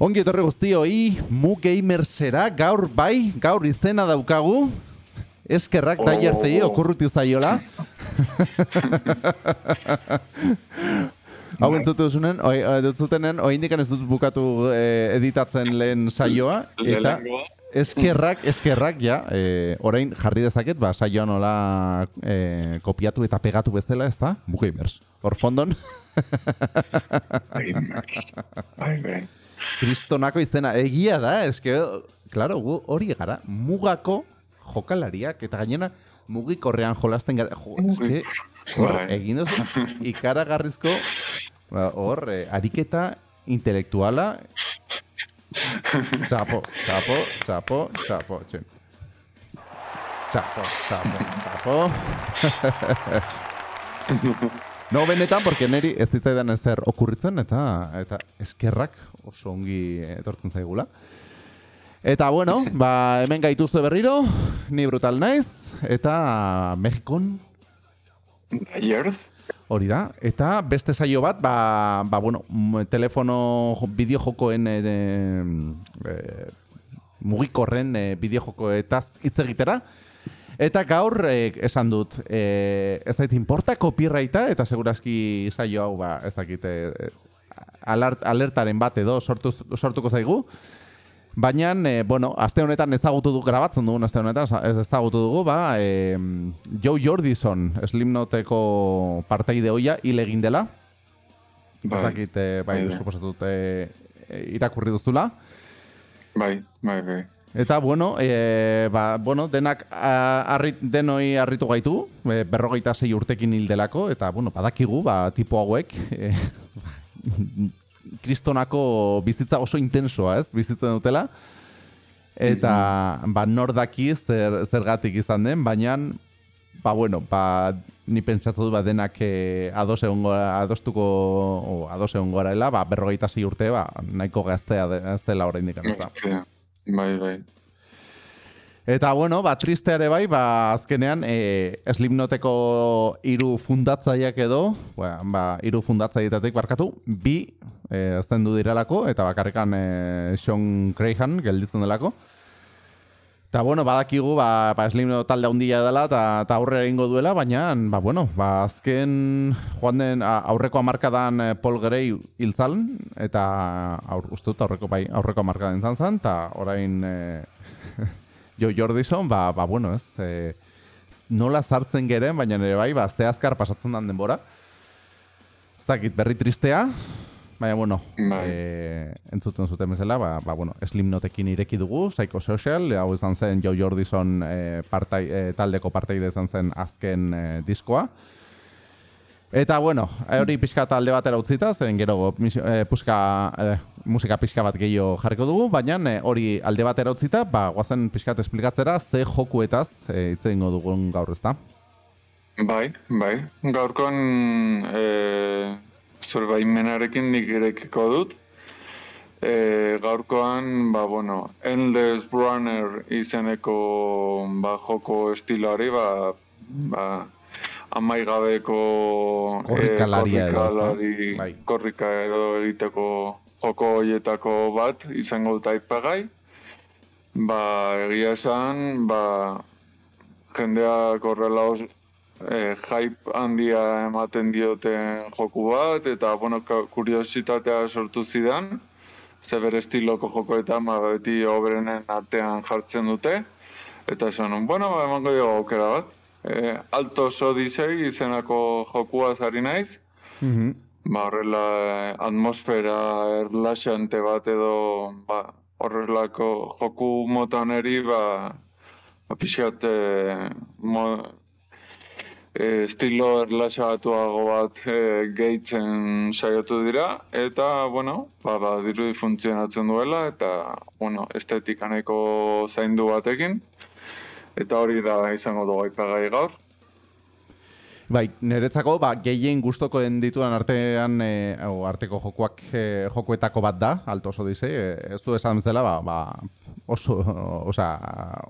Ongi etorri guztioi, mu gamersera, gaur bai, gaur izena daukagu, eskerrak oh. daiertzei okurruti zaiola. Hau entzutu duzunen, oi, dutzutenen, oi indikan ez dut bukatu eh, editatzen lehen saioa, eta eskerrak, eskerrak, ja, eh, orain jarri dezaket, ba, saioa nola eh, kopiatu eta pegatu bezala, ez da? Mu gamers. Hor fondon kristonako izena. Egia da, eske, claro, gu hori gara, mugako jokalariak, eta gainena, mugikorrean jolasten gara, jo, eske, hor, bai. egin dozu, ikara garrizko, ba, hor, eh, ariketa intelektuala, txapo, txapo, txapo, txapo, txin. Txapo, txapo, txapo. No, benetan, porque neri ez zitzaidan ezer okurritzen, eta eta eskerrak oso ongi etortzen zaigula. Eta, bueno, ba, hemen gaituzte berriro, ni brutal naiz, eta Mexikon... Aier. Hori da, eta beste saio bat, ba, ba bueno, telefono bideo jokoen e, e, mugikorren e, bideo joko eta hitz egitera, Eta gaur eh, esan dut, eh, ez dait importa copyrighta eta segurazki saio hau ba, ez dakit eh, alert, alertaren bat edo sortu, sortuko zaigu. Baina, eh, bueno, aste honetan ezagutu dugu, grabatzen dugu aste honetan, ez ezagutu dugu, ba, eh, Joe Jordison, Slimnoteko parteide hoia, hile egin dela. Bai, ez dakit, eh, bai, bai, suposatut, eh, irakurri duzula. Bai, bai, bai. Eta, bueno, e, ba, bueno denak arrit, denoi harritu gaitu, e, berrogeita zei urtekin hildelako, eta, bueno, badakigu, ba, tipo hauek, e, kristonako bizitza oso intensoa, ez, bizitzen dutela, eta, ba, nordaki zer, zergatik izan den, baina, ba, bueno, ba, ni pentsatu du, ba, denak e, ados egon gora, adostuko, o, ados egon gora, ba, berrogeita zei urte, ba, nahiko gaztea zela horrein dikan, ez da. Bai, bai. Eta bueno, ba, tristeare bai, ba, azkenean, e, Slipnoteko hiru fundatzaileak edo, ba, ba hiru fundatzaileetatik barkatu, bi e, zendu direlako, eta bakarrekan e, Sean Crahan gelditzen delako. Eta bueno, badakigu, ba, ba Slipnot talde handia dela, eta aurre egingo duela, baina, ba, bueno, ba, azken joan den aurreko amarkadan e, Paul Gray hil eta aur, ustut, aurreko, bai, aurreko amarkadan izan zen, eta orain... E, Jo Jordison, ba, ba bueno, ez, e, nola sartzen geren, baina nire bai, ba, zehazkar pasatzen den denbora. Ez dakit, berri tristea, baina, bueno, e, entzuten zuten bezala, ba, ba, bueno, Slim Notekin ireki dugu, Psycho Social, hau izan zen Jo Jordison e, partai, e, taldeko parteide izan zen azken e, diskoa. Eta, bueno, hori pixka talde batera utzita, zeren gero e, puska, e, musika pixka bat gehiago jarriko dugu, baina hori alde batera utzita, ba, guazen pixka esplikatzera, ze jokuetaz e, itze ingo dugun gaur ezta? Bai, bai. Gaurkon e, zure baimenarekin nik irekiko dut. E, gaurkoan, ba, bueno, Endless Runner izeneko ba, joko estiloari, ba, ba, amaigabeko korrikalaria e, korrikalari, bai. korrika edo egiteko joko hoietako bat izango dut aipagai. Ba, egia esan, ba, jendea korrela os, e, hype handia ematen dioten joku bat, eta, bueno, kuriositatea sortu zidan, ze bere estiloko joko eta ma, ba, beti obrenen artean jartzen dute, eta esan, bueno, ba, emango dugu aukera bat. E, alto sodisei izenako jokua zari naiz. Mm Ba, horrela atmosfera erlaxante bat edo ba, horrelako joku motan eri, ba, ba pixat e, mo, e, estilo erlaxatuago bat e, gehitzen saiatu dira, eta, bueno, ba, ba, dirudi funtzionatzen duela, eta, bueno, estetikaneko zaindu batekin. Eta hori da izango dugu aipagai gaur. Bai, niretzako ba, gehien gustoko den dituan artean e, o, arteko jokuak e, jokuetako bat da, alto oso dize, e, ez du esan zela, ba, ba, oso, osa,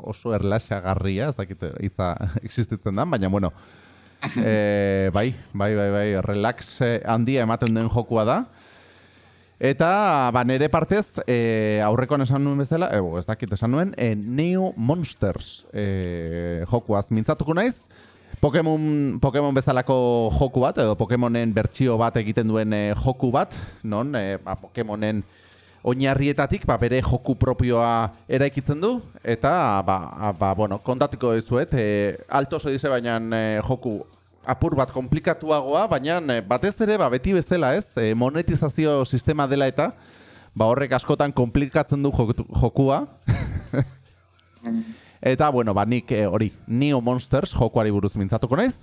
oso erlaxagarria, ez dakit hitza existitzen da, baina bueno, e, bai, bai, bai, bai, relax handia ematen den jokua da. Eta, ba, nere partez, e, aurrekoan esan nuen bezala, e, ez dakit esan nuen, e, Neo Monsters e, jokuaz mintzatuko naiz. Pokemon, Pokemon bezalako joku bat, edo Pokemonen bertsio bat egiten duen e, joku bat, non, e, ba, Pokemonen oinarrietatik ba, bere joku propioa eraikitzen du, eta, ba, ba, bueno, kontatuko dizuet, e, alto oso dize baina e, joku apur bat komplikatuagoa, baina eh, batez ere ba, beti bezala ez, e, monetizazio sistema dela eta ba, horrek askotan komplikatzen du jokua. eta, bueno, ba, nik eh, hori, Neo Monsters jokuari buruz mintzatuko naiz.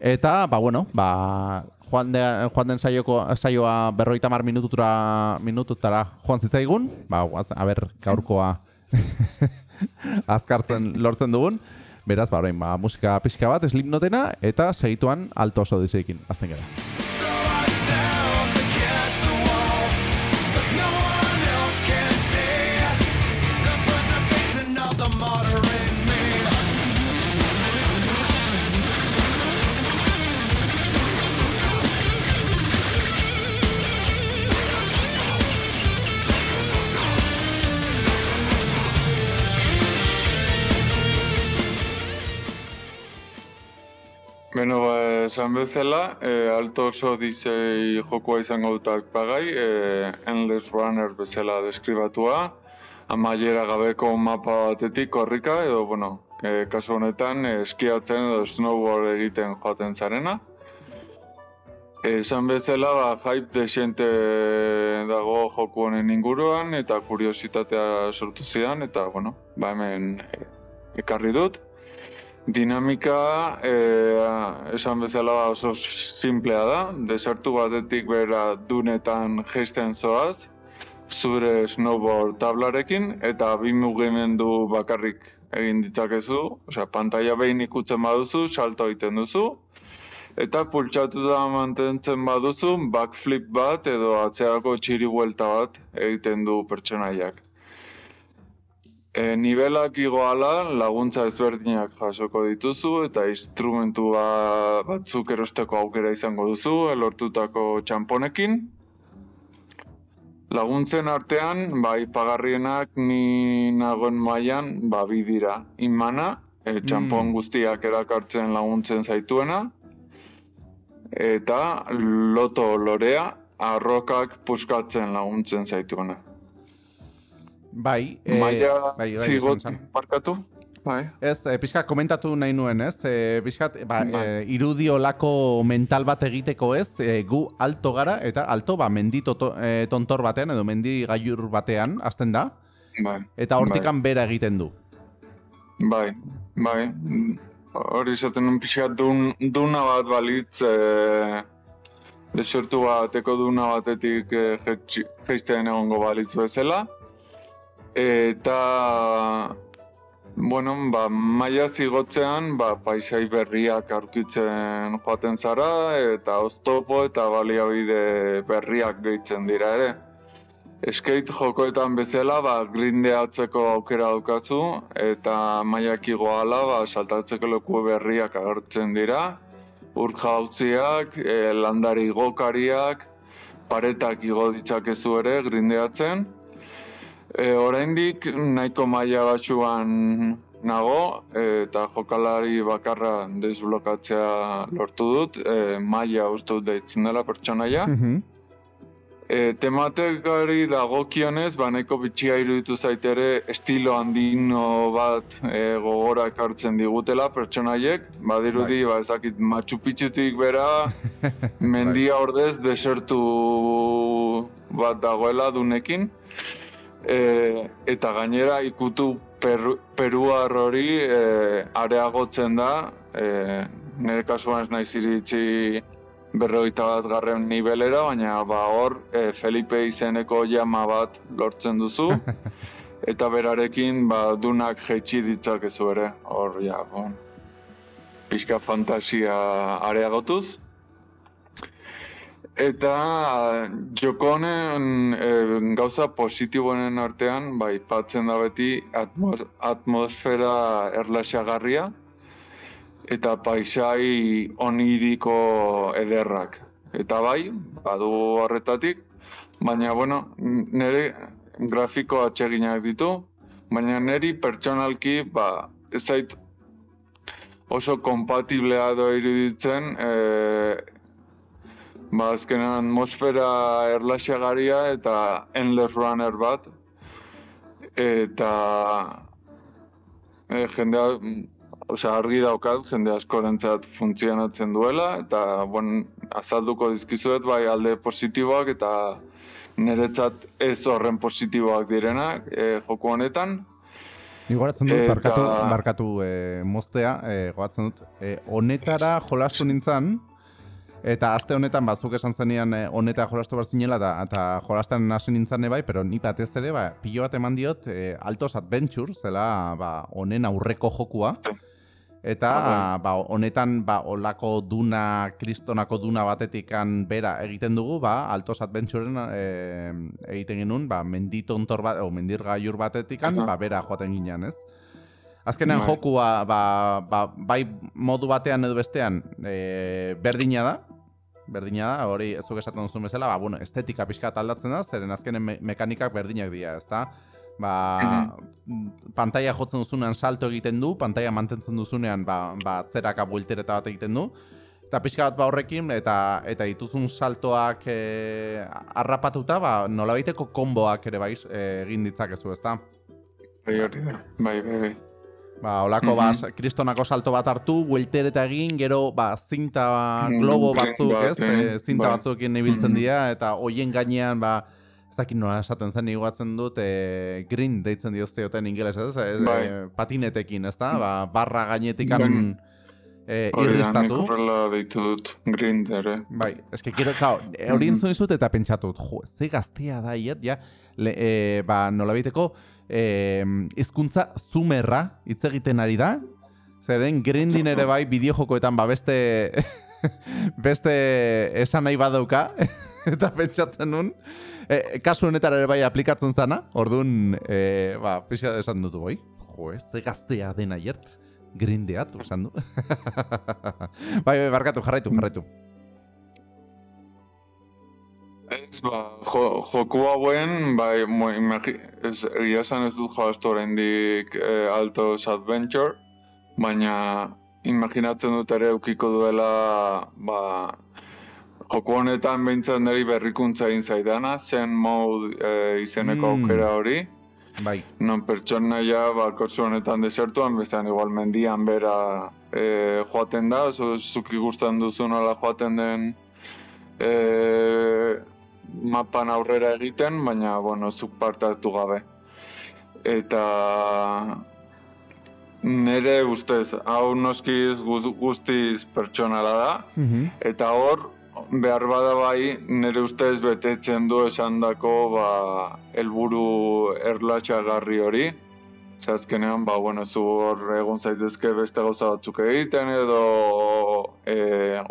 Eta, ba, bueno, ba, joan, de, joan den saioko, saioa berroita mar minututura, minututara joan zitzaigun. Ba, a ber, gaurkoa azkartzen lortzen dugun. Beraz, ba, orain, ba, musika pixka bat, eslipnotena, eta segituan alto oso dizeekin. Azten gara. Esan bezala, e, alto oso dizei jokoa izango dutak pagai, e, Endless Runner bezala deskribatua, amaiera gabeko mapa batetik korrika, edo, bueno, e, kasu honetan, eskiatzen edo snowboard egiten joaten zarena. Esan bezala, ba, hype desente dago joku honen inguruan, eta kuriositatea sortu zidan, eta, bueno, ba, hemen ekarri dut. Dinamika e, esan bezala oso simplea da, desertu batetik bera dunetan geisten zoaz, zure snowboard tablarekin, eta bi mugimendu bakarrik egin ditzakezu, osea, pantalla behin ikutzen baduzu, salto egiten duzu, eta pultsatu da mantentzen baduzu, backflip bat edo atzeako txiri buelta bat egiten du pertsonaiak. E, nivelak igoala laguntza ezberdinak jasoko dituzu eta instrumentu batzuk erosteko aukera izango duzu elortutako txamponekin. Laguntzen artean, bai pagarrienak ni nagoen mailan ba bi dira. Inmana, e, txampon mm. guztiak erakartzen laguntzen zaituena eta loto lorea arrokak puskatzen laguntzen zaituena. Bai, e, Maia bai, bai, zigot markatu. Bai. Ez, e, pixka komentatu nahi nuen, ez? E, pixka, ba, bai. e, irudio lako mental bat egiteko ez, e, gu alto gara, eta alto, ba, mendi to, e, tontor batean, edo mendi gaiur batean, azten da. Bai. Eta hortikan bai. bera egiten du. Bai, bai. Hori izaten un pixka dun, duna bat balitz, e, desertu bateko duna batetik e, jeiztean egongo balitz bezala eta bueno, ba, maia zigotzean ba, paisai berriak aurkitzen joaten zara eta oztopo eta baliabide berriak gehitzen dira ere. Skate jokoetan bezala ba, grindeatzeko aukera daukazu eta maiak igoala ba, saltatzeko leku berriak agertzen dira. Urt jautziak, e, landari gokariak, paretak igo ditzakezu ere grindeatzen. E, oraindik nahiko maila batzuan nago eta jokalari bakarra desblokatzea lortu dut, e, maila uste dut deitzen dela pertsonaia. Mm -hmm. e, tematekari dagokionez, ba nahiko bitxia iruditu zaitere estilo handino bat e, gogora ekartzen digutela pertsonaiek, badirudi bai. ba ezakit Machu Picchutik bera mendia bai. ordez desertu bat dagoela dunekin e, eta gainera ikutu peru, peruar hori e, areagotzen da, e, nire kasuan ez naiz iritsi berroita bat garren nivelera, baina ba hor e, Felipe izeneko jama bat lortzen duzu, eta berarekin ba dunak jeitsi ditzakezu ere, hor ja, bon, pixka fantasia areagotuz. Eta jokonen e, gauza positiboenen artean, bai, patzen da beti atmos, atmosfera erlaxagarria eta paisai oniriko ederrak. Eta bai, badu horretatik, baina, bueno, nire grafiko atseginak ditu, baina niri pertsonalki, ba, ez zait oso kompatiblea do iruditzen, e, ba, azkenean atmosfera erlaxagaria eta endless runner bat, eta e, jendea, osea, argi daukat, jende askorentzat funtzionatzen duela, eta, bon, azalduko dizkizuet, bai, alde positiboak, eta niretzat ez horren positiboak direnak e, joku honetan. Ni goratzen dut, barkatu, barkatu e, moztea, e, goratzen dut, e, honetara jolastu nintzen, eta aste honetan bazuk esan zenian e, honetara jolastu behar zinela, eta, eta jolasten hasi nintzen bai, pero ni batez ere, ba, pilo bat eman diot, e, Altos Adventure, zela, ba, honen aurreko jokua. Eta ah, ba, honetan ba, olako duna, kristonako duna batetikan bera egiten dugu, ba, Altos Adventureen e, egiten genuen, ba, menditontor bat, o mendir gaiur batetikan, ba, bera joaten ginean, ez? Azkenean bai. jokua, ba, ba, bai modu batean edo bestean, e, berdina da, berdina da, hori ez esaten duzun bezala, ba, bueno, estetika pixka aldatzen da, zeren azkenen me mekanikak berdinak dira, ezta? ba, mm pantalla jotzen duzunean salto egiten du, pantalla mantentzen duzunean ba, ba zeraka bueltereta bat egiten du. Eta pixka bat ba horrekin, eta eta dituzun saltoak e, arrapatuta, ba, nola baiteko konboak ere bai egin ditzakezu, ezta? Bai, hori da, bai, bai, bai. Ba, olako, mm -hmm. kristonako salto bat hartu, bueltereta egin, gero, ba, zinta globo batzuk, ez? E, zinta bai. batzuk ibiltzen dira, eta hoien gainean, ba, ez dakit nola esaten zen iguatzen dut e, green deitzen diozioten ingeles ez, ez bai. e, patinetekin ez da, ba, barra gainetikan bai. e, irristatu. Hori deitu dut green dere. Bai, ez que quiero, claro, hori entzun izut eta pentsatu dut, jo, ze gaztea da hier, ja, le, e, ba, nola biteko, e, izkuntza zumerra hitz egiten ari da, zeren grindin ere bai bideojokoetan ba beste beste esan nahi badauka eta pentsatzen nun e, kasu honetara ere bai aplikatzen zana, orduan, e, ba, fixa esan dut boi, jo, ez, gaztea dena jert, grindeat, esan du. bai, bai, barkatu, jarraitu, jarraitu. Ez, ba, jo, joku hauen, bai, ez, egia esan ez dut joaztu oraindik e, Altos Adventure, baina imaginatzen dut ere eukiko duela, ba, Joko honetan behintzen niri berrikuntza egin zaidana, zen mode e, izeneko mm. aukera hori. Bai. Non pertsona ja, ba, honetan desertuan, bestean igual mendian bera e, joaten da, oso zuki guztan duzu nola joaten den e, mapan aurrera egiten, baina, bueno, zuk partatu gabe. Eta nire ustez, hau noskiz guztiz pertsonala da, mm eta hor, behar bada bai, nire ustez betetzen du esan dako ba, elburu erlatxagarri hori. Zazkenean, ba, bueno, zu hor egun zaitezke beste gauza batzuk egiten edo e,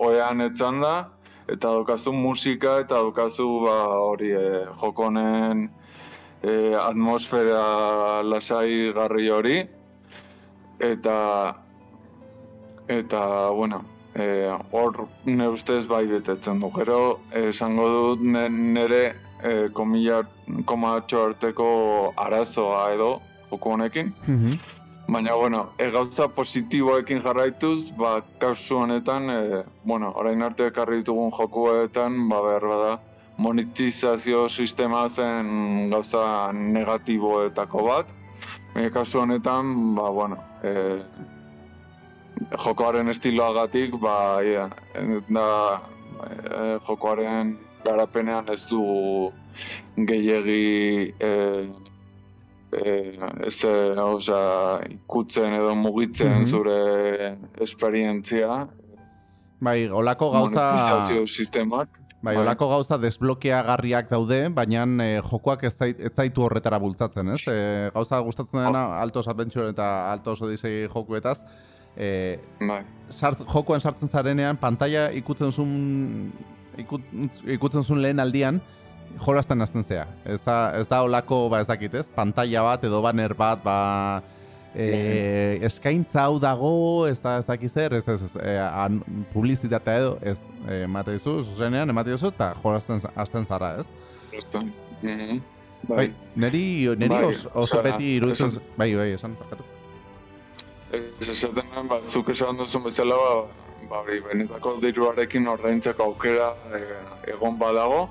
oean etzan da, eta dokazu musika eta dokazu ba, hori e, jokonen e, atmosfera lasai garri hori. Eta, eta, bueno, Eh, hor e, ne ustez bai betetzen du. Gero esango dut nire e, komila komatxo arteko arazoa edo joko honekin. Mm Baina, bueno, e, gauza positiboekin jarraituz, ba, kausu honetan, e, bueno, orain arte ekarri ditugun jokuetan, ba, behar bada, monetizazio sistema zen gauza negatiboetako bat. E, kasu honetan, ba, bueno, e, jokoaren estiloagatik, ba, ia, da, e, jokoaren garapenean ez du gehiegi e, e, ez oza, ikutzen edo mugitzen mm -hmm. zure esperientzia. Bai, olako gauza... Monetizazio sistemak. Bai, bai, olako gauza desblokeagarriak daude, baina e, jokoak ez, zait, ez zaitu horretara bultzatzen, ez? E, gauza gustatzen dena. Altos Adventure eta Altos Odyssey jokuetaz, e, bai. sart, jokoan sartzen zarenean, pantalla ikutzen zuen ikut, ikutzen zuen lehen aldian, jolasten hasten zea. Ez da, ez da olako, ba ezakit ez, pantalla bat edo banner bat, ba, e, eskaintza hau dago, ez da ez dakiz zer, ez ez, ez e, an, publizitatea edo, ez, emate dizu, zuzenean, emate dizu, eta jolazten hasten zara, ez? Mhm. Bai, Bai, neri, neri Bai, os, oso zara, beti iruditzen, bai, bai, esan, parkatu. ez esaten nuen, ba, zuk esan duzun bezala, ba, ba, hori, benetako diruarekin ordaintzeko aukera e, egon badago,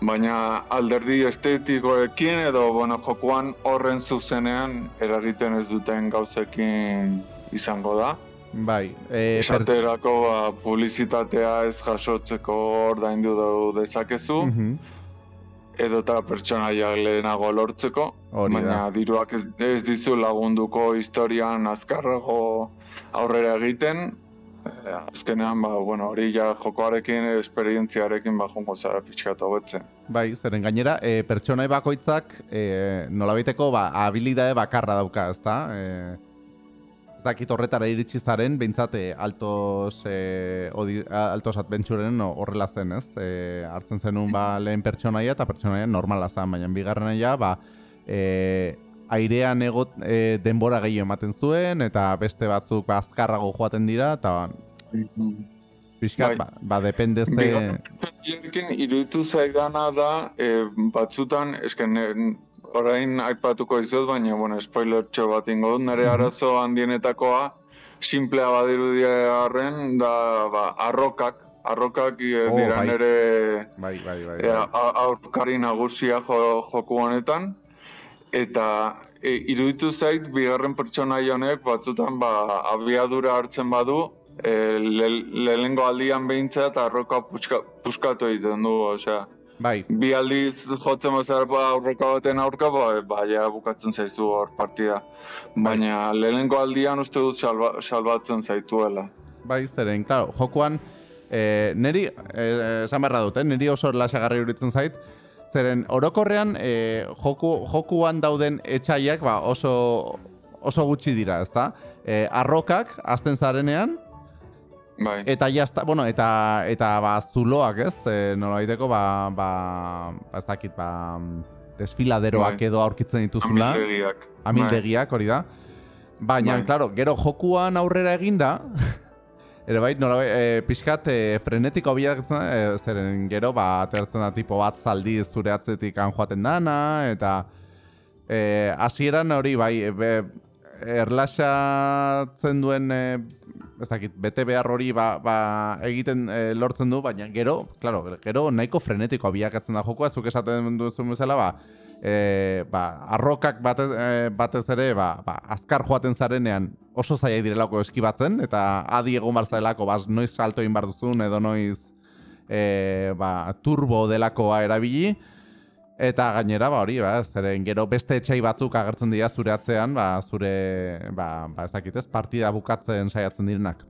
baina alderdi estetikoekin edo, bueno, jokuan horren zuzenean eragiten ez duten gauzekin izango da. Bai, e, per, Esaterako ba, publizitatea ez jasotzeko ordaindu du dezakezu, Mhm, edota pertsonaiak lehenago lortzeko, Hori da. baina diruak ez, ez dizu lagunduko historian azkarrago aurrera egiten, eh, azkenean, ba, bueno, hori ja jokoarekin, esperientziarekin, ba, jongo zara pixkat hobetzen. bai, zeren gainera, e, pertsonai bakoitzak e, nolabaiteko ba, habilidade bakarra dauka, ezta? E, ez dakit horretara iritsi zaren, behintzat e, altos, e, odi, altos adventureren horrela zen, ez? E, hartzen zenun ba, lehen pertsonaia eta pertsonaia normala zen, baina bigarrenaia, ba, e, airean egot, e, denbora gehiago ematen zuen, eta beste batzuk ba, azkarrago joaten dira, eta pixkat, Bai. ba, ba, depende ze... Iruditu zaidana da, e, batzutan, esken, orain aipatuko izot, baina, bueno, spoiler txo bat ingo dut, nire Mhm. arazo handienetakoa, simplea badirudia arren, da, ba, arrokak, arrokak e, Oh, dira bai. nire Bai, bai, bai. e, bai. a- aurkari nagusia jo, joku honetan, eta e, iruditu zait, bigarren pertsonaia honek batzutan ba, abiadura hartzen badu, e, le, lehengo aldian behintzat arroka puska, puskatu egiten du, osea, Bai, bi aldiz jotzen bazara ba, aurroka baten aurka, ba, ba ja bukatzen zaizu hor partida. Baina lehenengo aldian uste dut salba, salbatzen zaituela. bai, zeren, claro, jokuan, e, neri, e, esan dut, eh? neri oso lasagarri uritzen zait, zeren orokorrean e, joku, jokuan dauden etxaiak ba, oso, oso gutxi dira, ezta? E, arrokak, azten zarenean, Bai. eta jazta, bueno, eta, eta ba, zuloak, ez? E, nolabaiteko, ba, ba, ba, ez dakit, ba, desfiladeroak Bai. edo aurkitzen dituzula. Amildegiak. amildegiak, hori da. Baina, Bai. claro, gero jokuan aurrera eginda, ere bai, nola e, pixkat e, frenetiko bilatzen e, zeren gero, ba, atertzen da tipo bat zaldi zure atzetik joaten dana, eta e, hasieran hori bai, e, be, erlaxatzen duen, e, ez dakit, bete behar hori ba, ba, egiten e, lortzen du, baina gero, claro, gero nahiko frenetiko biakatzen da jokoa, zuk esaten duzun bezala, ba, e, ba, arrokak batez, e, batez ere ba, ba, azkar joaten zarenean oso zaila direlako eskibatzen, eta adi egon bar zarelako, ba, noiz salto egin bar duzun, edo noiz e, ba, turbo delakoa erabili, eta gainera, ba, hori, ba, zeren gero beste etxai batzuk agertzen dira zure atzean, ba, zure, ba, ba ez dakitez, partida bukatzen saiatzen direnak.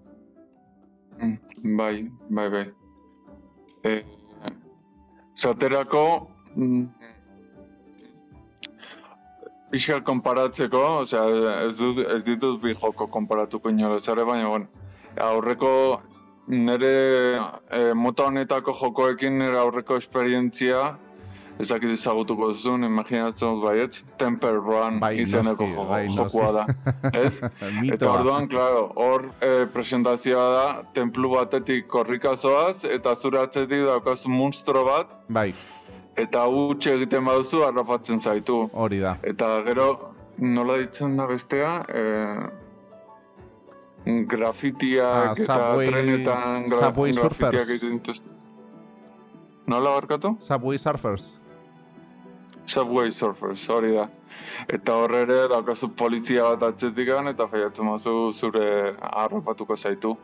Mm, Bai, bai, bai. E, zaterako, mm, pixka konparatzeko, osea, ez, dut, ez ditut bi joko konparatuko inolaz ere, baina, bueno, aurreko nire e, mota honetako jokoekin nire aurreko esperientzia, ezakit ezagutuko duzun, imaginatzen dut baietz, Temper Run Bai, izeneko noski, jo- bai, jokua da. Ez? Eta orduan, claro, hor e, presentazioa da, templu batetik korrikazoaz, eta zure atzetik daukazu monstro bat, Bai, eta huts egiten baduzu harrapatzen zaitu. hori da. Eta gero, nola ditzen da bestea, e, grafitiak Ah, eta Subway- trenetan gra, Subway grafitiak egiten dituzte. Nola barkatu? Subway Surfers. Subway Surfers, hori da. Eta hor ere daukazu polizia bat atzetikan eta faiatzen mazu zure harrapatuko zaitu.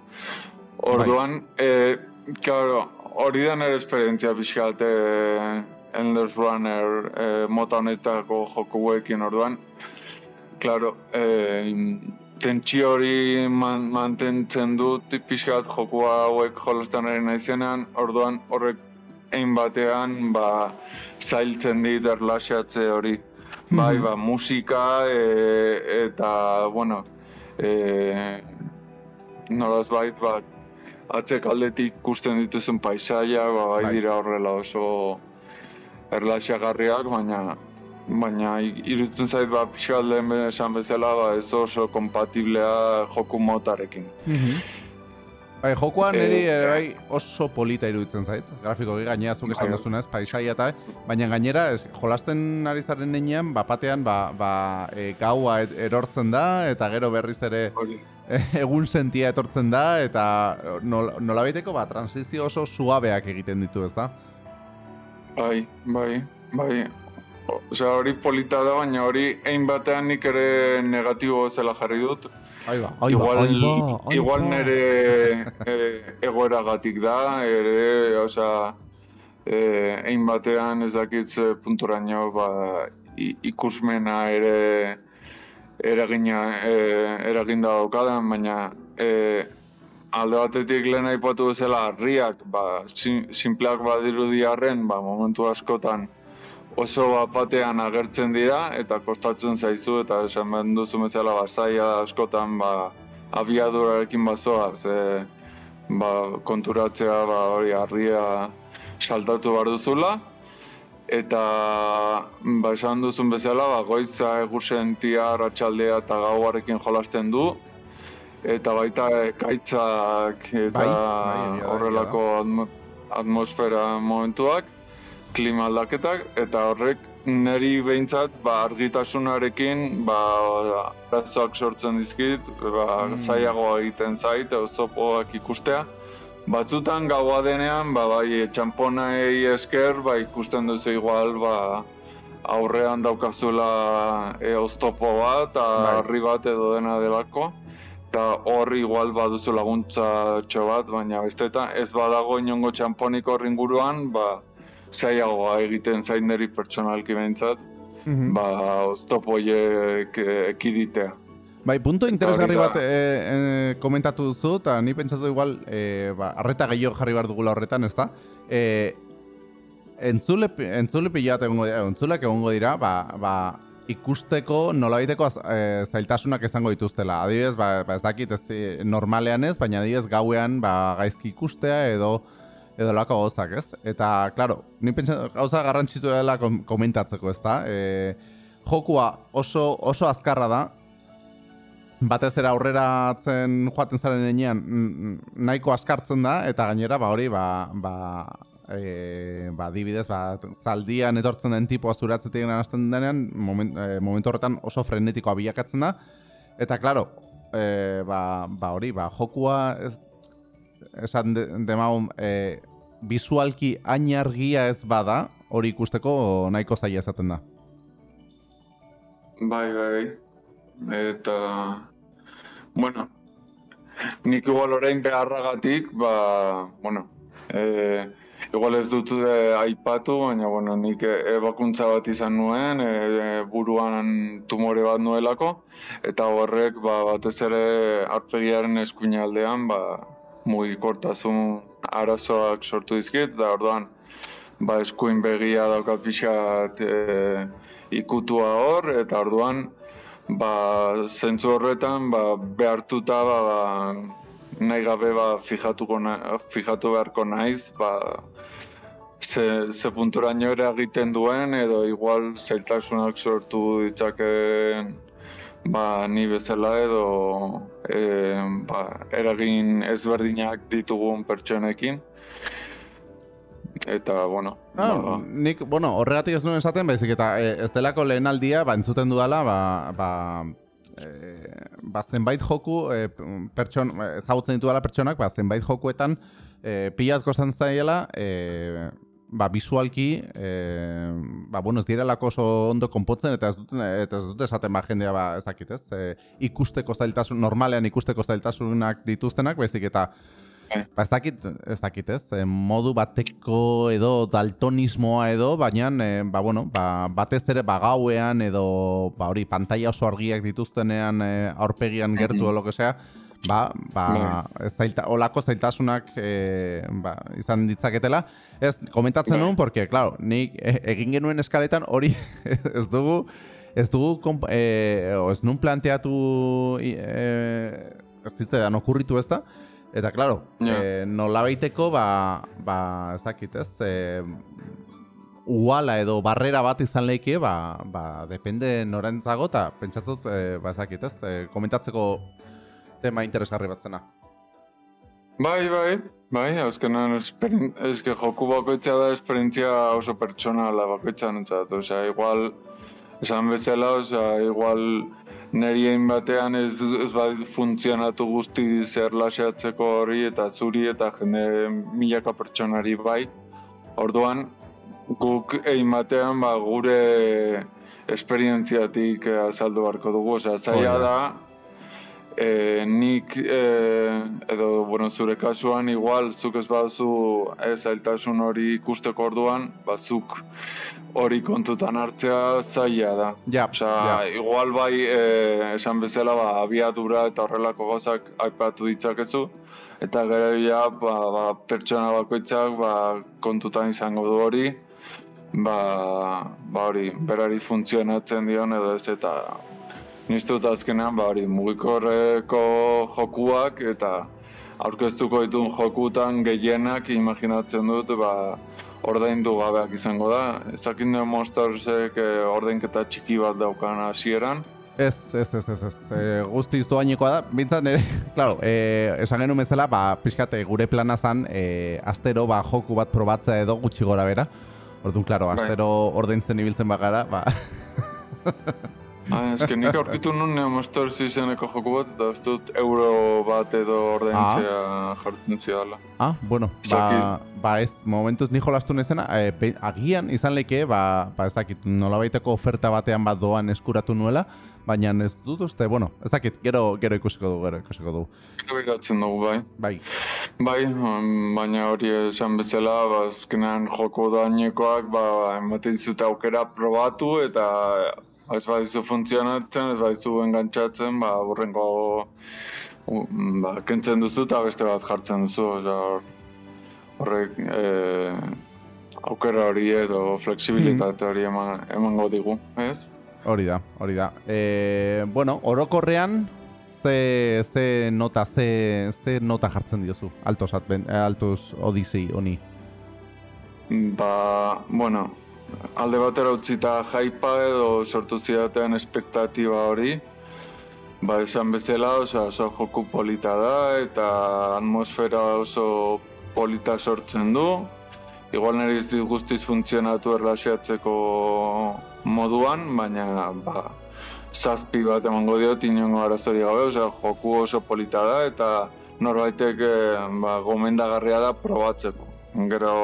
Orduan, e, claro, hori da nire esperientzia pixkat e, Endless Runner e, mota honetako jokuekin orduan. Claro, e, tentsio hori man, mantentzen dut pixkat jokua hauek jolestan ari naizenean, orduan horrek ein batean ba, zailtzen dit erlaxatze hori. Bai, Mhm. ba, musika e, eta, bueno, e, nolaz bait, ba, atzek aldetik ikusten dituzun paisaia, ba, bai, Bai. dira horrela oso erlaxagarriak, baina baina irutzen zait ba pixka lehen esan bezala ba ez oso kompatiblea joku motarekin. Bai, jokoa niri Eh, ere bai oso polita iruditzen zait. Grafiko gainera zuk esan Bai. duzunez, paisaia eta, baina gainera ez, jolasten ari zaren nenean, bapatean ba, ba, e, gaua erortzen da, eta gero berriz ere egun sentia etortzen da, eta nol, nolabaiteko ba, transizio oso suabeak egiten ditu, ezta? Bai, bai, bai. O- Osea, hori polita da, baina hori ein batean nik ere negatibo zela jarri dut. Aiba, igual, igual nere e, egoeragatik da, ere, osea, e, ein batean ez dakit punturaino ba, ikusmena ere eragina e, eraginda daukadan, baina e, alde batetik lehen aipatu bezala harriak, ba, sim, simpleak badirudi arren, ba, momentu askotan oso bapatean agertzen dira eta kostatzen zaizu eta esan behar duzu bezala ba, zaila askotan ba, abiadurarekin bazoa, ze ba, konturatzea ba, hori harria saltatu behar duzula. Eta ba, esan duzun bezala ba, goiza egusentia, ratxaldea eta gauarekin jolasten du eta baita ekaitzak eta Bai, bai, da, horrelako atmo- atmosfera momentuak klima aldaketak eta horrek neri behintzat ba, argitasunarekin ba, arazoak sortzen dizkit, ba, Mm. zailagoa egiten zait, oztopoak ikustea. Batzutan gaua denean, ba, bai, txamponai esker, ba, ikusten duzu igual, ba, aurrean daukazula e, oztopo bat, Bai. harri bat edo dena delako. Eta hor igual baduzu laguntza txo bat, baina besteta ez badago inongo txamponik hor inguruan, ba, zailagoa egiten zain niri pertsonalki behintzat, Mhm. ba, oztopo horiek eh, ekiditea. Bai, punto interesgarri bat e, e, komentatu duzu, eta ni pentsatu igual, e, ba, arreta gehiago jarri behar dugula horretan, ezta? E, entzule, entzule pilat egongo dira, entzulek egongo dira, ba, ba, ikusteko nolabaiteko e, zailtasunak izango dituztela. Adibidez, ba, ba ez dakit ez e, normalean ez, baina adibidez gauean ba, gaizki ikustea edo edo lako gauzak, ez? Eta, claro, ni pentsa gauza garrantzitsu dela kom komentatzeko, ezta? E, jokua oso, oso azkarra da, batez ere aurreratzen joaten zaren enean nahiko askartzen da eta gainera ba hori ba ba e, ba adibidez ba zaldian etortzen den tipoa zuratzetik hasten denean moment, e, momentu horretan oso frenetikoa bilakatzen da eta claro e, ba, ba hori ba jokua ez, esan de, demagun e, visualki hain argia ez bada hori ikusteko nahiko zaila esaten da Bai, bai. Eta, bueno, nik igual orain beharragatik, ba, bueno, e, igual ez dut e, aipatu, baina, bueno, nik e, ebakuntza bat izan nuen, e, buruan tumore bat nuelako, eta horrek, ba, batez ere arpegiaren eskuinaldean, ba, mugikortasun arazoak sortu dizkit, eta orduan, ba, eskuin begia daukat pixat e, ikutua hor, eta orduan, ba, zentzu horretan, ba, behartuta, ba, ba, nahi gabe, ba, fijatuko na, fijatu beharko naiz, ba, ze, ze punturaino ere egiten duen, edo igual zailtasunak sortu ditzakeen, ba, ni bezala edo e, ba, eragin ezberdinak ditugun pertsonekin. Eta, bueno, Ah, ba, nik, bueno, horregatik ez nuen esaten, baizik eta e, ez delako lehen aldia, ba, entzuten dudala, ba, ba, e, ba zenbait joku, e, pertson, ezagutzen ditudala pertsonak, ba, zenbait jokuetan, e, pilat kostan zaiela, e, ba, visualki, e, ba, bueno, ez direlako oso ondo konpotzen, eta ez dut, eta ez dut esaten ba, jendea, ba, ez dakit, ez, e, ikusteko zailtasun, normalean ikusteko zailtasunak dituztenak, baizik eta, Ba, ez dakit, ez dakit, ez? E, modu bateko edo daltonismoa edo, baina, e, ba, bueno, ba, batez ere ba, gauean edo, ba, hori, pantalla oso argiak dituztenean e, aurpegian gertu Mhm. edo lo que sea, ba, ba, ez zailta, olako zailtasunak e, ba, izan ditzaketela. Ez, komentatzen Bai. nuen, porque, claro, nik e, egin genuen eskaletan hori ez dugu, ez dugu, e, o ez nun planteatu, e, ez zitzaidan okurritu ez da, Eta, claro, Ja. eh, nolabaiteko, ba, ba, ez dakit, ez, eh, uala edo barrera bat izan lehike, ba, ba, depende norentzago, eta pentsatzut, e, ba, ezakit, ez, e, komentatzeko tema interesgarri bat zena. Bai, bai, bai, azkenan eske joku bakoitza da esperientzia oso pertsonala bakoitzan entzat, osea, igual, esan bezala, osea, igual neri egin batean ez, ez bat funtzionatu guzti zer laseatzeko hori eta zuri eta jende milaka pertsonari bai. Orduan, guk egin batean ba, gure esperientziatik azaldu beharko dugu, osea, zaila da, e, nik e, edo bueno, zure kasuan igual zuk ez baduzu ez zailtasun hori ikusteko orduan, bazuk hori kontutan hartzea zaila da. Ja, Osa, igual bai e, esan bezala ba, abiadura eta horrelako gozak aipatu ditzakezu, eta gero ja, ba, ba, pertsona bakoitzak ba, kontutan izango du hori, ba, ba hori, berari funtzionatzen dion edo ez eta Nizte dut azkenean, ba, hori, mugikorreko jokuak eta aurkeztuko ditun jokutan gehienak imaginatzen dut, ba, ordaindu gabeak izango da. Ezakin den Monstersek eh, ordainketa txiki bat daukan hasieran. Ez, ez, ez, ez, ez. E, guztiz doainekoa da. Bintzat nire, klaro, e, esan genuen bezala, ba, pixkate gure plana zan, e, astero ba, joku bat probatzea edo gutxi gora bera. Orduan, klaro, bai. astero ordaintzen ibiltzen bagara, ba... Ah, ez nik aurkitu nun Neo Monsters izeneko joku bat, eta ez dut euro bat edo ordaintzea ah. jartzen zidala. Ah, bueno, ba, ba ez, momentuz ni jolastu nezena, eh, agian izan leke, ba, ba ez dakit, nola baiteko oferta batean bat doan eskuratu nuela, baina ez dut uste, bueno, ez dakit, gero, gero ikusiko du, gero ikusiko du. Gero ikatzen dugu, bai. Bai. Bai, baina hori esan bezala, ba, azkenean joko dainekoak, ba, ematen zute aukera probatu, eta ez badizu funtzionatzen, ez badizu engantzatzen, ba, burrengo ba, kentzen duzu eta beste bat jartzen duzu. Oza, horrek e, aukera hori edo fleksibilitate hori eman, emango digu, ez? Hori da, hori da. E, bueno, orokorrean, ze, ze nota, ze, ze nota jartzen diozu, altos, adven, altos odisei honi? Ba, bueno, alde batera utzita jaipa edo sortu zidatean espektatiba hori, ba esan bezala oso, oso joku polita da eta atmosfera oso polita sortzen du. Igual nire guztiz funtzionatu erlaxeatzeko moduan, baina ba, zazpi bat emango diot inongo arazori gabe, oso, joku oso polita da eta norbaitek eh, ba, gomendagarria da probatzeko. Gero,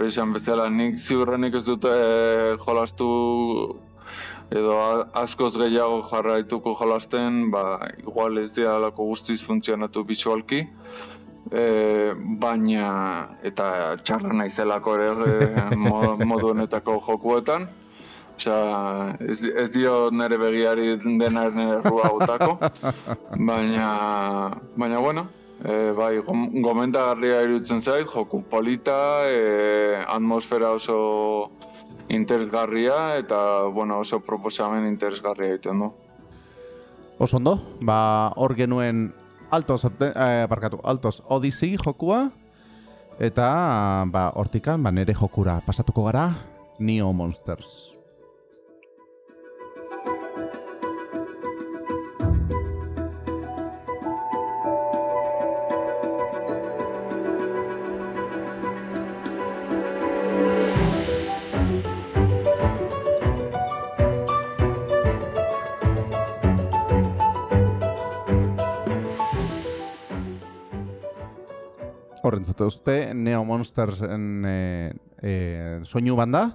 hori izan bezala, nik ziurrenik ez dute e, jolastu edo askoz gehiago jarraituko jolasten, ba, igual ez dira alako guztiz funtzionatu bisualki, e, baina eta txarra naizelako ere e, modu honetako jokuetan, Osea, ez, ez dio nere begiari denaren errua gutako, baina, baina bueno, E, bai, gomendagarria irutzen zait, joku polita, e, atmosfera oso interesgarria eta bueno, oso proposamen interesgarria egiten du. Oso ondo, ba, hor genuen Altos, eh, barkatu, Altos Odyssey jokua, eta ba, hortikan ba, nere jokura pasatuko gara, Neo Monsters. Horrentzatu uste, Neo Monstersen e, e, soinu banda.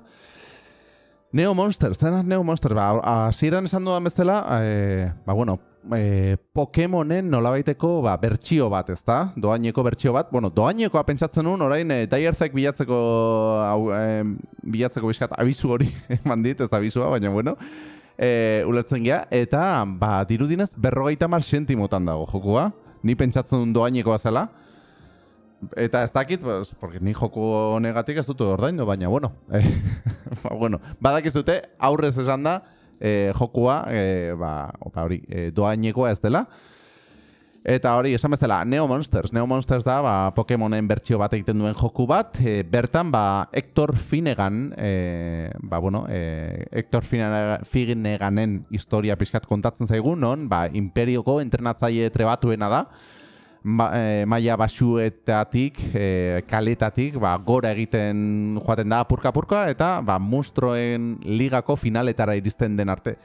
Neo Monsters, zena Neo Monsters, ba, hasieran esan dudan bezala, e, ba, bueno, e, Pokemonen nolabaiteko ba, bertsio bat, ezta? Doaineko bertsio bat. Bueno, doainekoa pentsatzen nuen, orain, e, Daierzek bilatzeko, au, e, bilatzeko bizkat, abizu hori eman dit, ez abizua, baina, bueno, e, ulertzen gea, eta, ba, dirudinez, berrogeita mar sentimotan dago jokua. Ni pentsatzen duen doainekoa zela. Eta ez dakit, pues, porque ni joko negatik ez dut ordaindu, baina bueno. Eh, ba, bueno, badakizute aurrez esan da eh, jokua, eh, ba, opa hori, eh, doainekoa ez dela. Eta hori, esan bezala, Neo Monsters. Neo Monsters da, ba, Pokemonen bertsio bat egiten duen joku bat. E, bertan, ba, Hector Finnegan, e, ba, bueno, e, Hector Finneganen historia pixkat kontatzen zaigu, non, ba, imperioko entrenatzaile trebatuena da, ma, e, maia basuetatik, e, kaletatik, ba, gora egiten joaten da apurka-apurka, eta ba, mustroen ligako finaletara iristen den arte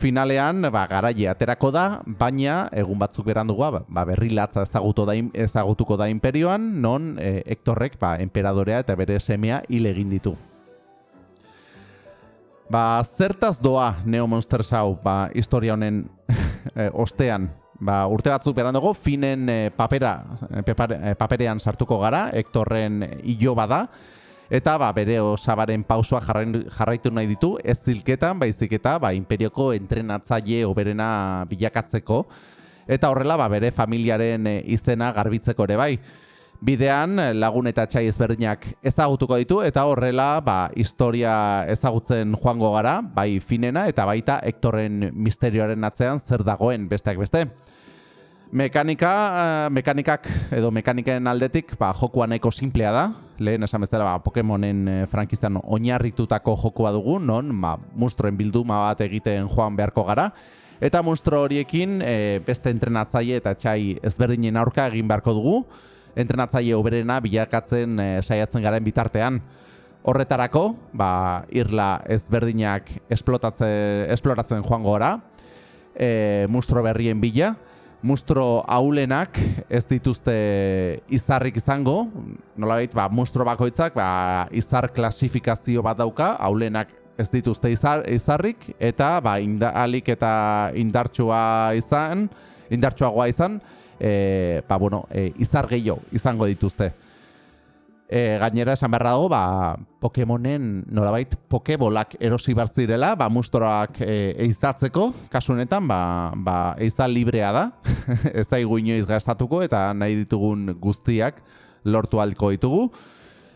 finalean ba, garaile aterako da, baina egun batzuk berandua ba, ba, berri latza ezagutu da, ezagutuko da imperioan, non e, Hectorrek ba, emperadorea eta bere semea hil egin ditu. Ba, zertaz doa Neo Monsters hau ba, historia honen ostean? Ba, urte batzuk berandago, finen e, papera, e, paperean sartuko gara, Hectorren hilo bada, eta ba, bere osabaren pausua jarraitu nahi ditu, ez zilketan, baizik eta ba, imperioko entrenatzaile oberena bilakatzeko, eta horrela ba, bere familiaren eh, izena garbitzeko ere bai. Bidean lagun eta txai ezberdinak ezagutuko ditu, eta horrela ba, historia ezagutzen joango gara, bai finena eta baita Hectorren misterioaren atzean zer dagoen besteak beste. Mekanika, uh, mekanikak edo mekaniken aldetik, ba, jokua nahiko simplea da. Lehen esan bezala, ba, Pokemonen uh, frankizan oinarritutako jokua dugu, non, ba, monstruen bilduma bat egiten joan beharko gara. Eta monstro horiekin e, beste entrenatzaile eta txai ezberdinen aurka egin beharko dugu. Entrenatzaile oberena bilakatzen e, saiatzen garen bitartean. Horretarako, ba, irla ezberdinak esploratzen joan gora. E, monstro berrien bila mustro aulenak ez dituzte izarrik izango, nolabait, ba, mustro bakoitzak ba, izar klasifikazio bat dauka, aulenak ez dituzte izar, izarrik, eta ba, alik eta indartsua izan, indartsuagoa izan, e, ba, bueno, e, izar gehiago izango dituzte. E, gainera esan beharra dago, ba, Pokemonen nolabait Pokebolak erosi bar zirela, ba mustorak e, eizatzeko, kasu honetan, ba, ba eiza librea da. ez zaigu inoiz gastatuko eta nahi ditugun guztiak lortu alko ditugu.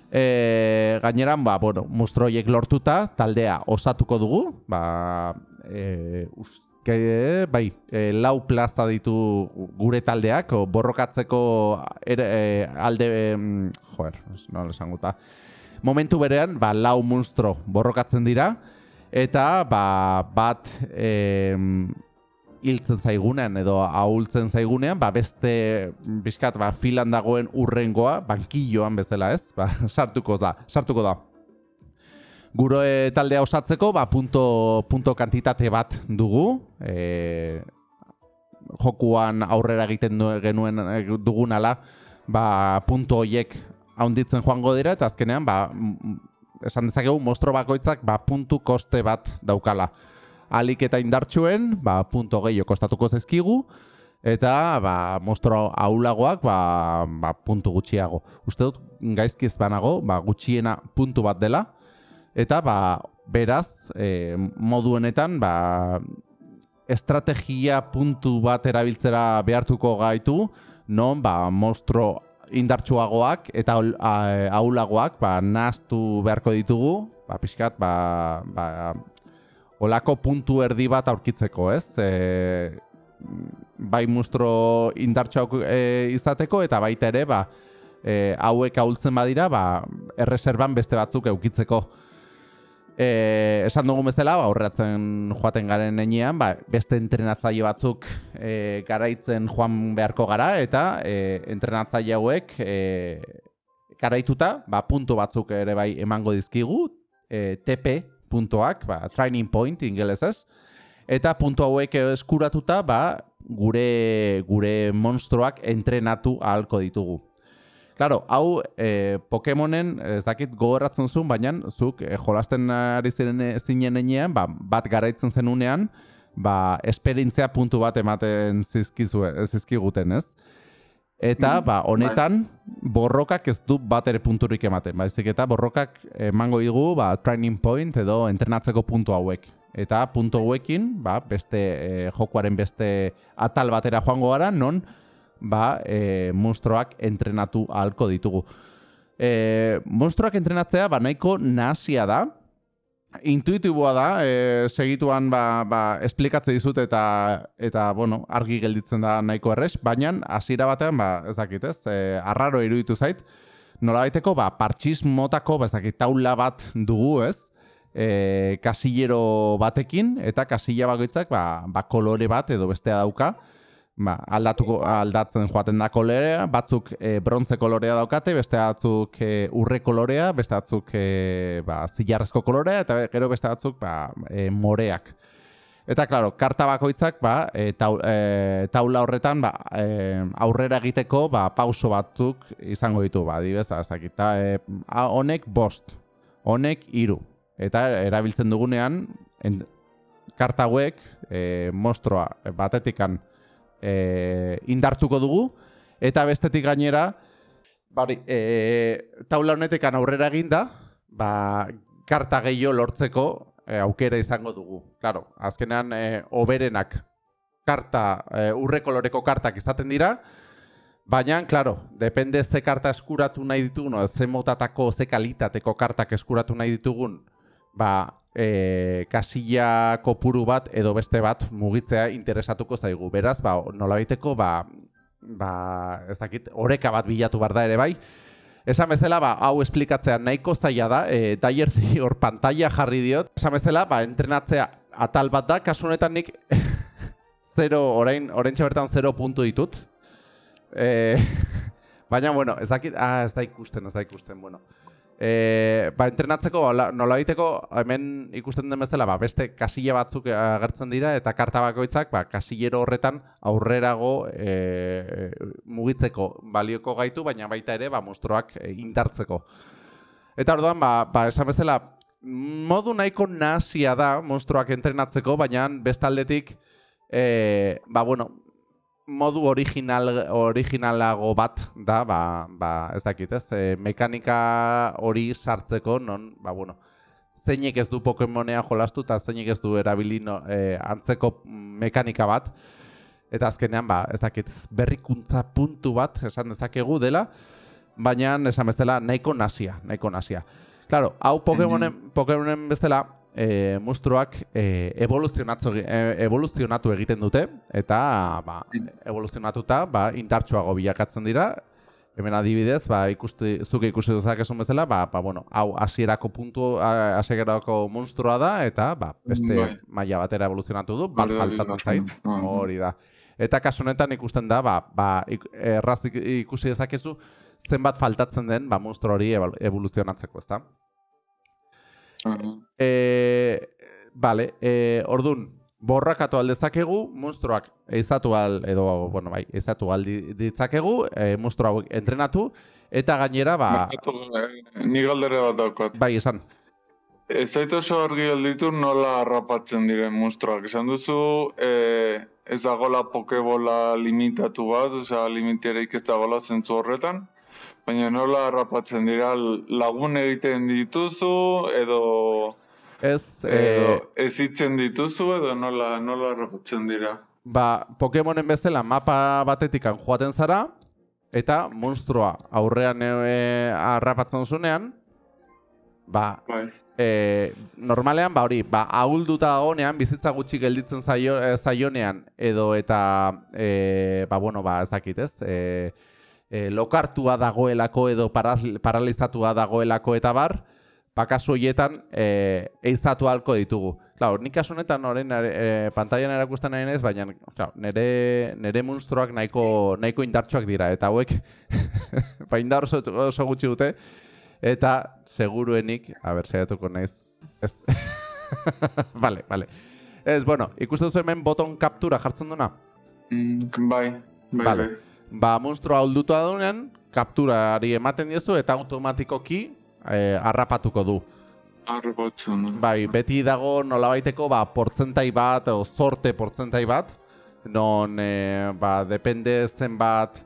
E, gainera, ba, bueno, mustroiek lortuta taldea osatuko dugu, ba, e, ke, bai, e, lau plaza ditu gure taldeak, o, borrokatzeko er, e, alde, mm, joer, no esanguta. Momentu berean, ba, lau monstro borrokatzen dira, eta ba, bat e, hiltzen zaigunean edo ahultzen zaigunean, ba, beste bizkat ba, filan dagoen urrengoa, bankilloan bezala ez, ba, sartuko da, sartuko da gure taldea osatzeko ba, punto, punto kantitate bat dugu. E, jokuan aurrera egiten genuen e, dugun ala, ba, punto hoiek haunditzen joango dira, eta azkenean, ba, esan dezakegu, mostro bakoitzak ba, puntu koste bat daukala. Alik eta indartsuen, ba, punto gehiago kostatuko zezkigu, eta ba, mostro aulagoak ba, ba, puntu gutxiago. Uste dut, gaizkiz banago, ba, gutxiena puntu bat dela, Eta ba, beraz, e, modu honetan, ba, estrategia puntu bat erabiltzera behartuko gaitu, non ba, mostro indartsuagoak eta aulagoak ba, naztu beharko ditugu, ba, pixkat, ba, ba, olako puntu erdi bat aurkitzeko, ez? E, bai mostro indartsuak e, izateko eta baita ere, ba, e, hauek ahultzen badira, ba, erreserban beste batzuk eukitzeko. E, esan dugu bezala, ba, horretzen joaten garen enean, ba, beste entrenatzaile batzuk e, garaitzen joan beharko gara, eta e, entrenatzaile hauek e, garaituta, ba, puntu batzuk ere bai emango dizkigu, e, TP puntuak, ba, training point ingelezez, eta puntu hauek eskuratuta, ba, gure, gure monstruak entrenatu ahalko ditugu. Claro, hau e, Pokemonen ez dakit gogorratzen zuen, baina zuk e, jolasten ari ziren zinen enean, ba, bat garaitzen zenunean, ba, esperintzea puntu bat ematen zizkiguten, ez? Eta, mm, ba, honetan, bai. borrokak ez du bat ere punturik ematen, baizik eta borrokak emango digu, ba, training point edo entrenatzeko puntu hauek. Eta puntu hauekin, ba, beste, e, jokuaren beste atal batera joango gara, non, ba, e, monstruoak entrenatu ahalko ditugu. E, monstruoak entrenatzea ba nahiko nahasia da, intuitiboa da, e, segituan ba, ba, esplikatze dizut eta eta bueno, argi gelditzen da nahiko erres, baina hasiera batean ba, ez dakit, ez? E, arraro iruditu zait. Nola baiteko, ba, partxiz ba, ez dakit, taula bat dugu, ez? E, kasillero batekin, eta kasilla bagoitzak, ba, ba, kolore bat edo bestea dauka ba, aldatuko aldatzen joaten da kolorea, batzuk e, brontze kolorea daukate, beste batzuk e, urre kolorea, beste batzuk e, ba, zilarrezko kolorea, eta gero beste batzuk ba, e, moreak. Eta, klaro, karta bakoitzak, ba, e, taula horretan, ba, e, aurrera egiteko, ba, pauso batzuk izango ditu, ba, dibez, ba, zakita, e, honek bost, honek iru. Eta erabiltzen dugunean, en, karta hauek, e, mostroa, batetikan, e, indartuko dugu, eta bestetik gainera, bari, e, taula honetekan aurrera eginda, ba, karta gehiago lortzeko e, aukera izango dugu. Claro, azkenean, e, oberenak karta, e, urre koloreko kartak izaten dira, Baina, claro, depende ze karta eskuratu nahi ditugun, ze motatako, ze kalitateko kartak eskuratu nahi ditugun, ba, e, kasilla kopuru bat edo beste bat mugitzea interesatuko zaigu. Beraz, ba, nola baiteko, ba, ba, ez dakit, oreka bat bilatu bar da ere bai. Esan bezala, ba, hau esplikatzea nahiko zaila da, e, daier hor pantalla jarri diot. Esan bezala, ba, entrenatzea atal bat da, kasu honetan nik zero, orain, orain bertan zero puntu ditut. E, baina, bueno, ez dakit, ah, ez da ikusten, ez da ikusten, bueno. E, ba, entrenatzeko, nola egiteko, hemen ikusten den bezala, ba, beste kasile batzuk agertzen dira, eta karta bakoitzak, ba, kasillero horretan aurrerago e, mugitzeko balioko gaitu, baina baita ere, ba, monstruoak e, indartzeko. Eta orduan, ba, ba, esan bezala, modu nahiko nazia da monstruoak entrenatzeko, baina bestaldetik, e, ba, bueno, modu original originalago bat da, ba, ba ez dakit, ez? E, mekanika hori sartzeko non, ba bueno, zeinek ez du Pokémonea jolastu eta zeinek ez du erabili no, e, antzeko mekanika bat. Eta azkenean, ba, ez dakit, berrikuntza puntu bat esan dezakegu dela, baina esan bezala nahiko nasia, nahiko nasia. Claro, hau Pokémonen, -hmm. Pokémonen bezala, e, monstruoak e, evoluzionatu, e, evoluzionatu egiten dute eta ba, evoluzionatuta ba, intartsuago bilakatzen dira hemen adibidez, ba, ikusti, zuke ikusi duzak esun bezala, ba, ba, bueno, hau hasierako puntu, hasierako monstrua da, eta ba, beste bai. maila batera evoluzionatu du, bat faltatzen zain, hori da. Eta kasu honetan ikusten da, ba, ba, erraz ikusi dezakezu, zenbat faltatzen den, ba, monstru hori evoluzionatzeko, ezta? E, vale, e, ordun, borrakatu aldezakegu, monstruak eizatu al, edo, bueno, bai, eizatu aldi ditzakegu, e, monstruak entrenatu, eta gainera, ba... Ni galdere bat daukot. Bai, esan. Ez zaitu oso argi alditu nola harrapatzen diren monstruak. Esan duzu, e, ez dagoela pokebola limitatu bat, osea, limiterik ez dagoela zentzu horretan. Baina nola harrapatzen dira lagun egiten dituzu edo ez edo eh, ez hitzen dituzu edo nola nola harrapatzen dira. Ba, Pokemonen bezala mapa batetikan joaten zara eta monstrua aurrean e, harrapatzen zunean ba bai. e, normalean ba hori ba ahulduta dagoenean bizitza gutxi gelditzen zaio, zaionean edo eta e, ba bueno ba ezakit ez eh e, lokartua dagoelako edo paralizatua dagoelako eta bar, bakasu horietan e, eizatu halko ditugu. Claro, nik kasu honetan orain e, pantailan erakusten nahi nez, baina claro, nere, nere monstruak nahiko, nahiko indartsuak dira, eta hauek ba indar oso, oso gutxi dute, eta seguruenik, a ber, saiatuko naiz, ez, vale, vale. Ez, bueno, ikusten duzu hemen boton kaptura jartzen duna? Mm, bai, bai, vale. bai ba, monstrua holdutu adunen, kapturari ematen diozu eta automatikoki e, harrapatuko du. Harrapatzen. Bai, beti dago nolabaiteko ba, portzentai bat, o sorte portzentai bat, non e, ba, depende zenbat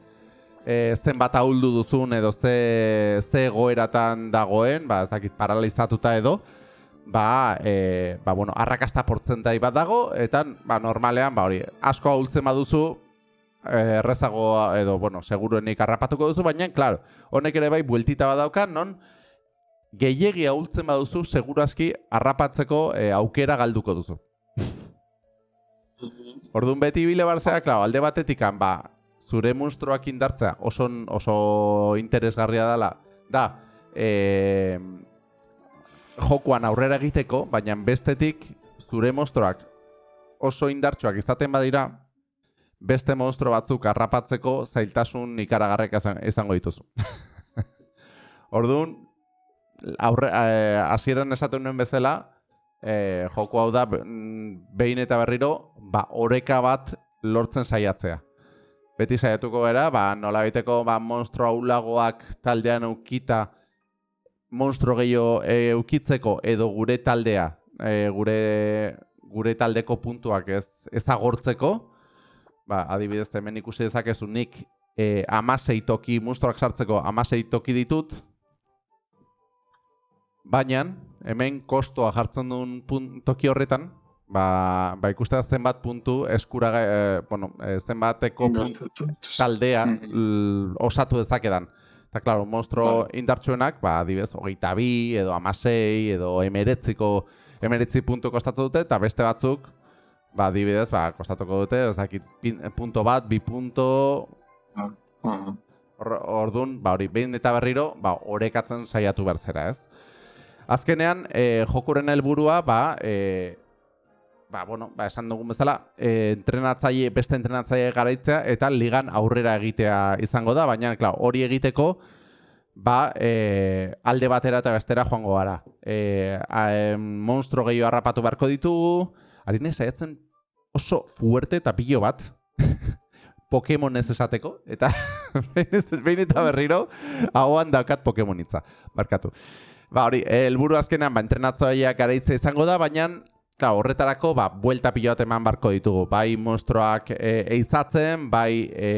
e, zenbat ahuldu duzun edo ze, ze goeratan dagoen, ba, ezakit paralizatuta edo, ba, e, ba, bueno, arrakasta portzentai bat dago, eta ba, normalean, ba, hori, asko ahultzen baduzu, Eh, errezago edo, bueno, seguruenik harrapatuko duzu, baina, klaro, honek ere bai bueltita badauka, non gehiegi ahultzen baduzu, segurazki harrapatzeko e, aukera galduko duzu. Orduan beti bile barzea, klar, alde batetik, ba, zure monstruoak indartzea oso, oso interesgarria dela, da, e, jokuan aurrera egiteko, baina bestetik zure monstruoak oso indartsuak izaten badira, beste monstro batzuk harrapatzeko zailtasun ikaragarrek izango dituzu. Orduan, aurre, eh, hasieran esatu nuen bezala, e, joku hau da behin eta berriro, ba, oreka bat lortzen saiatzea. Beti saiatuko gara, ba, nola biteko ba, monstro aulagoak taldean eukita, monstro gehiago eukitzeko edo gure taldea, e, gure, gure taldeko puntuak ez ezagortzeko, ba, adibidez hemen ikusi dezakezu nik e, amasei toki, monstruak sartzeko amasei toki ditut, baina hemen kostoa jartzen duen toki horretan, ba, ba ikuste zenbat puntu eskura, e, bueno, e, zenbateko taldea mm-hmm. osatu dezakedan. Eta, klaro, monstro bai. indartsuenak, ba, adibidez, hogeita bi, edo amasei, edo emeretziko, emeretzi puntu kostatu dute, eta beste batzuk, ba, adibidez, ba, kostatuko dute, ezakit, punto bat, bi punto, uh Orduan, ba, hori, behin eta berriro, ba, orekatzen saiatu berzera, ez? Azkenean, e, jokuren helburua, ba, e, ba, bueno, ba, esan dugun bezala, e, entrenatzaile, beste entrenatzaile garaitzea eta ligan aurrera egitea izango da, baina, klar, hori egiteko, ba, e, alde batera eta bestera joango gara. E, a, e, monstro gehiago harrapatu beharko ditugu, harine saiatzen oso fuerte eta pilo bat, Pokemon ez esateko, eta behin eta berriro, hauan daukat Pokemon itza, barkatu. Ba, hori, helburu azkenean ba entrenatzailea garaitze izango da, baina Claro, horretarako, ba, buelta pilot eman barko ditugu. Bai monstruak e, eizatzen, bai e,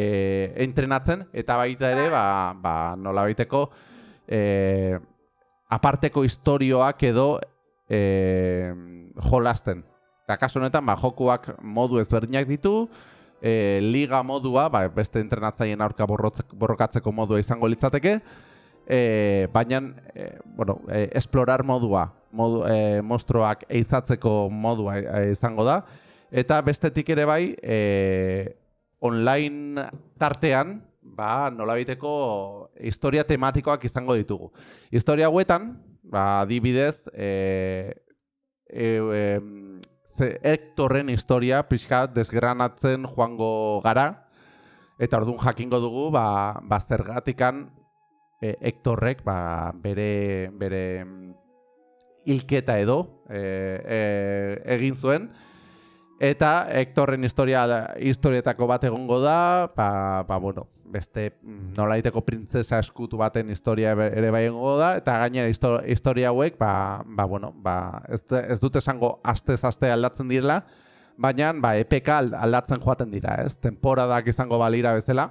entrenatzen, eta baita ere, ba, ba, nola baiteko, e, aparteko historioak edo e, jolasten. Eta kasu honetan, ba, jokuak modu ezberdinak ditu, e, liga modua, ba, beste entrenatzaien aurka borrokatzeko modua izango litzateke, e, baina e, bueno, e, explorar modua, modu, e, monstruoak eizatzeko modua e, izango da. Eta bestetik ere bai, e, online tartean, ba, nola biteko historia tematikoak izango ditugu. Historia hauetan, ba, adibidez, e, e, e, ze Hectorren historia pixka desgranatzen joango gara, eta orduan jakingo dugu, ba, ba zergatikan e, Hectorrek ba, bere, bere mm, hilketa edo e, e, egin zuen. Eta Hectorren historia historietako bat egongo da, ba, ba, bueno, beste mm, nolaiteko printzesa eskutu baten historia ere bai egongo da, eta gainera historia hauek, ba, ba, bueno, ba, ez, ez dut esango aste-aste aldatzen direla, baina ba, EPK aldatzen joaten dira, ez? Temporadak izango balira bezala.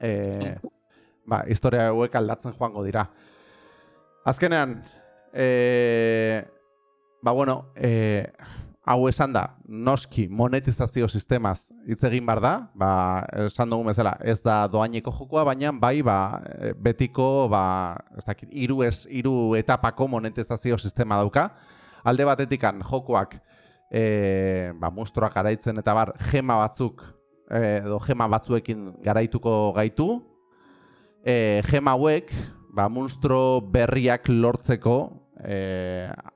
E, ba, historia hauek aldatzen joango dira. Azkenean, e, ba, bueno, e, hau esan da, noski monetizazio sistemaz hitz egin bar da, ba, esan dugu bezala, ez da doaineko jokoa, baina bai, ba, betiko, ba, ez dakit, iru, ez, iru etapako monetizazio sistema dauka. Alde batetikan jokoak, e, ba, monstruak garaitzen eta bar, gema batzuk, e, edo gema batzuekin garaituko gaitu, e, gema hauek, ba, monstro berriak lortzeko e,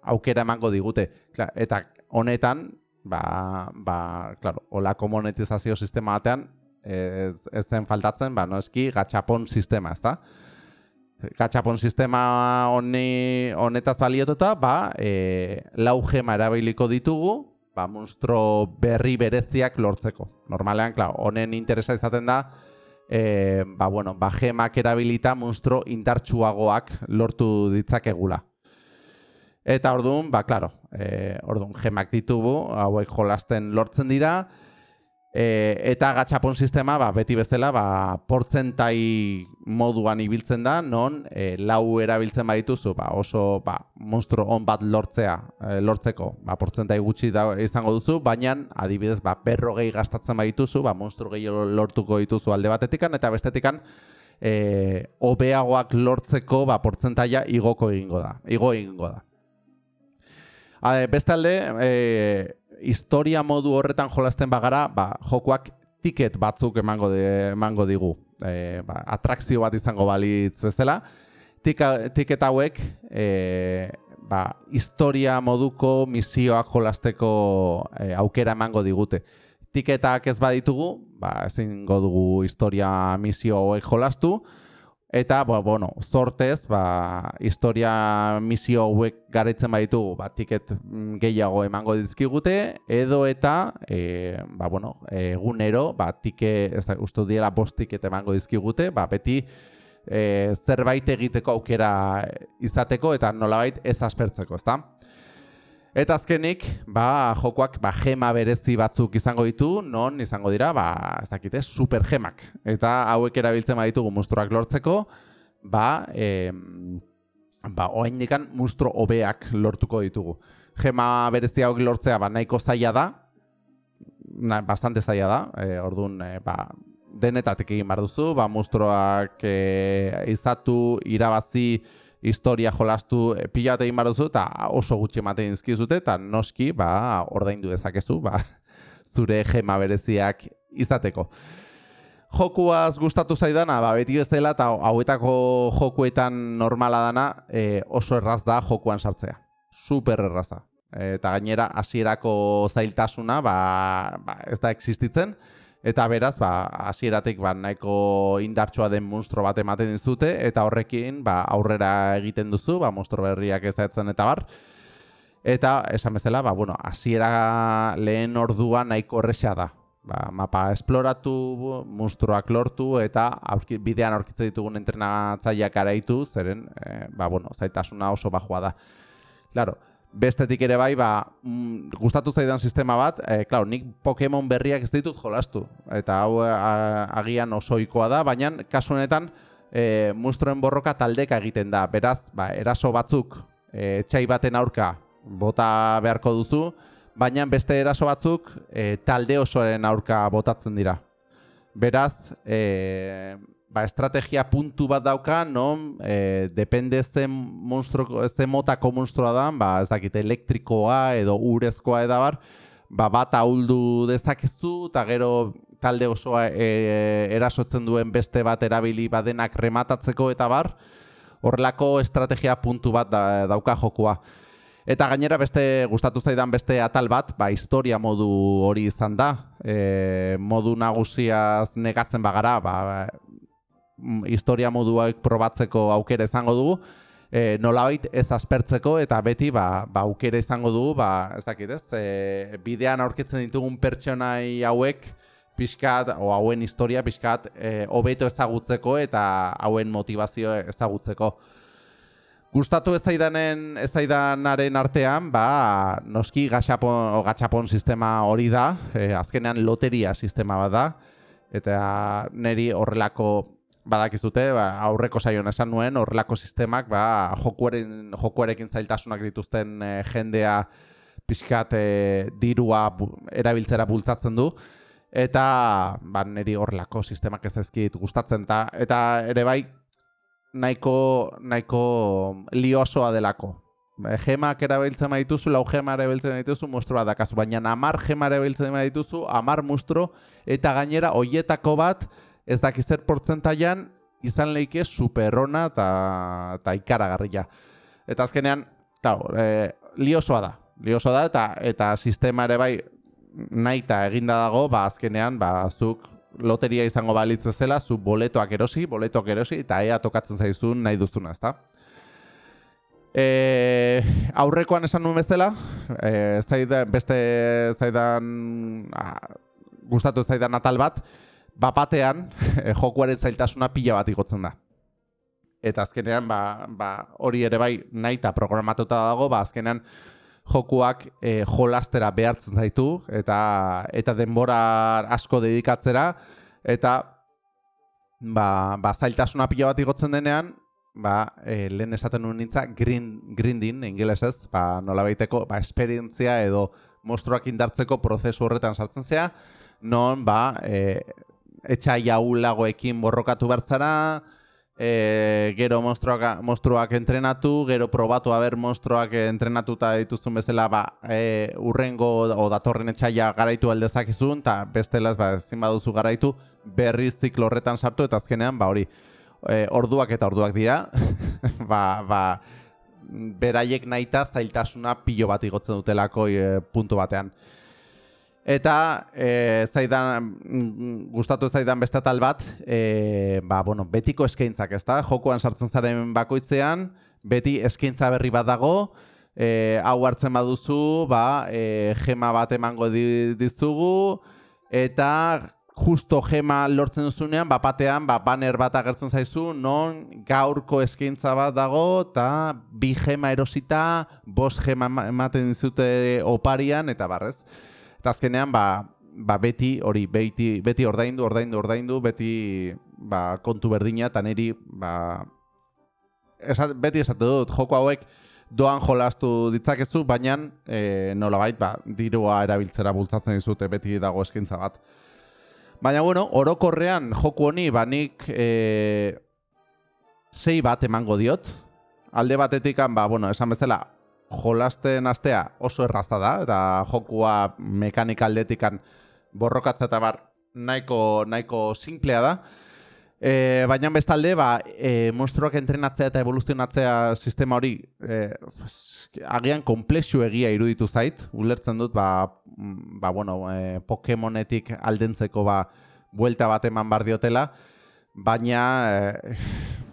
aukera emango digute. eta honetan, ba, ba, claro, olako monetizazio sistema batean, ez, ez zen faltatzen, ba, no eski, gatxapon sistema, ezta? Gatxapon sistema honi honetaz baliotuta, ba, e, lau gema erabiliko ditugu, ba, monstro berri bereziak lortzeko. Normalean, klar, honen interesa izaten da, e, ba, bueno, ba, gemak erabilita monstro indartsuagoak lortu ditzakegula. Eta orduan, ba, klaro, e, orduan, gemak ditugu, hauek jolasten lortzen dira, E, eta gatxapon sistema, ba, beti bezala, ba, portzentai moduan ibiltzen da, non e, lau erabiltzen badituzu, ba, oso ba, monstro on bat lortzea, e, lortzeko, ba, portzentai gutxi da, izango duzu, baina adibidez, ba, berro gehi gastatzen badituzu, ba, monstro gehi lortuko dituzu alde batetikan, eta bestetikan, e, obeagoak lortzeko ba, portzentaia igoko egingo da. Igo egingo da. A, beste alde, e, historia modu horretan jolasten bagara, ba, jokoak tiket batzuk emango, de, emango digu. E, ba, atrakzio bat izango balitz bezala. Tika, tiket hauek, e, ba, historia moduko misioak jolasteko e, aukera emango digute. Tiketak ez baditugu, ba, ezin dugu historia misio hauek jolastu, Eta, bo, bueno, zortez, ba, historia misio hauek garitzen baditugu, ba, tiket mm, gehiago emango dizkigute, edo eta, e, ba, bueno, egunero, ba, tike, ez da, uste diela bost tiket emango dizkigute, ba, beti e, zerbait egiteko aukera izateko, eta nolabait ez aspertzeko, ezta? Eta azkenik, ba, jokoak ba, gema berezi batzuk izango ditu, non izango dira, ba, ez dakite, super gemak. Eta hauek erabiltzen baditugu mustruak lortzeko, ba, e, ba, oain dikan mustro hobeak lortuko ditugu. Gema berezi hauek lortzea, ba, nahiko zaila da, na, bastante zaila da, e, orduan, e, ba, denetatik egin bar duzu, ba, mustroak e, izatu, irabazi, historia jolastu e, pila bat egin baduzu eta oso gutxi ematen dizkizute eta noski ba ordaindu dezakezu ba zure gema bereziak izateko. Jokuaz gustatu zaidana, ba, beti bezala eta hauetako jokuetan normala dana e, oso erraz da jokuan sartzea. Super erraza. eta gainera hasierako zailtasuna ba, ba, ez da existitzen. Eta beraz, ba, hasieratik ba, nahiko indartsua den monstro bat ematen dizute eta horrekin ba, aurrera egiten duzu, ba, monstro berriak ezatzen eta bar. Eta, esan bezala, ba, bueno, hasiera lehen ordua nahiko horrexea da. Ba, mapa esploratu, monstruak lortu eta aurki, bidean aurkitzen ditugun entrenatzaileak araitu, zeren, e, ba, bueno, zaitasuna oso bajua da. Claro, bestetik ere bai, ba, mm, gustatu zaidan sistema bat, e, klar, nik Pokemon berriak ez ditut jolastu, eta hau agian osoikoa da, baina kasu honetan e, mustroen borroka taldeka egiten da, beraz, ba, eraso batzuk e, txai baten aurka bota beharko duzu, baina beste eraso batzuk e, talde osoaren aurka botatzen dira. Beraz, e, ba, estrategia puntu bat dauka, non, e, depende zen monstro, zen motako monstroa da, ba, ez dakit, elektrikoa edo urezkoa edabar, ba, bat ahuldu dezakezu, eta gero talde osoa e, erasotzen duen beste bat erabili badenak rematatzeko eta bar, horrelako estrategia puntu bat da, dauka jokua. Eta gainera beste gustatu zaidan beste atal bat, ba, historia modu hori izan da. E, modu nagusiaz negatzen bagara, ba, historia moduak probatzeko aukera izango dugu, e, nolabait ez aspertzeko eta beti ba, ba aukera izango dugu, ba, ez dakit ez, e, bidean aurkitzen ditugun pertsonai hauek, pixkat, o hauen historia pixkat, e, hobeto ezagutzeko eta hauen motivazio ezagutzeko. Gustatu ez zaidanen ez zaidanaren artean, ba, noski gaxapon, gaxapon sistema hori da, e, azkenean loteria sistema bat da, eta neri horrelako badakizute, ba, aurreko saion esan nuen, horrelako sistemak, ba, jokuaren, jokuarekin zailtasunak dituzten e, jendea pixkat e, dirua bu, erabiltzera bultzatzen du, eta ba, niri horrelako sistemak ez ezkit gustatzen, ta, eta ere bai, nahiko, nahiko liosoa delako. Gemak erabiltzen dituzu, lau gema erabiltzen dituzu, monstrua dakazu, baina amar gema erabiltzen dituzu, amar monstro, eta gainera, hoietako bat, ez dakiz zer portzentaian izan leike superrona eta ikaragarria. Eta azkenean, tau, e, liosoa da. Liosoa da eta eta sistema ere bai naita eginda dago, ba azkenean, ba zuk loteria izango balitz bezala, zu boletoak erosi, boletoak erosi eta ea tokatzen zaizun nahi duzuna, ezta? E, aurrekoan esan nuen bezala, e, zaida, beste zaidan gustatu zaidan atal bat, bapatean e, jokuaren zailtasuna pila bat igotzen da. Eta azkenean, ba, ba, hori ere bai nahi eta programatuta dago, ba, azkenean jokuak e, jolastera behartzen zaitu, eta eta denbora asko dedikatzera, eta ba, ba, zailtasuna pila bat igotzen denean, ba, e, lehen esaten nuen nintza, grind, grindin, ingelesez, ba, nola baiteko, ba, esperientzia edo mostruak indartzeko prozesu horretan sartzen zea, non, ba, e, etxai ulagoekin borrokatu bertzara, e, gero monstruak, entrenatu, gero probatu haber monstruak entrenatuta dituzun bezala ba, e, urrengo o datorren etxaia garaitu aldezakizun, eta bestela ba, ezin baduzu garaitu, berriz ziklo horretan sartu, eta azkenean, ba hori, e, orduak eta orduak dira, ba, ba, beraiek naita zailtasuna pilo bat igotzen dutelako e, puntu batean. Eta e, zaidan, gustatu zaidan beste tal bat, e, ba, bueno, betiko eskaintzak, ezta? Jokoan sartzen zaren bakoitzean, beti eskaintza berri bat dago, e, hau hartzen baduzu, ba, e, gema bat emango dizugu, eta justo gema lortzen duzunean, bapatean, ba, banner bat agertzen zaizu, non gaurko eskaintza bat dago, eta bi gema erosita, bos gema ematen dizute oparian, eta barrez. Azkenean, ba, ba beti hori beti, beti ordaindu, ordaindu, ordaindu, beti ba, kontu berdina, eta niri ba, esat, beti esatu dut, joko hauek doan jolastu ditzakezu, baina e, nolabait, ba, dirua erabiltzera bultzatzen dizute beti dago eskintza bat. Baina, bueno, orokorrean joku honi, ba, nik e, sei bat emango diot. Alde batetik, ba, bueno, esan bezala, jolasten astea oso erraza da, eta jokua mekanika aldetikan borrokatza eta bar nahiko, nahiko simplea da. E, baina bestalde, ba, e, monstruak entrenatzea eta evoluzionatzea sistema hori e, agian komplexu egia iruditu zait, ulertzen dut, ba, ba bueno, e, Pokemonetik aldentzeko ba, buelta bat eman bar diotela, baina e,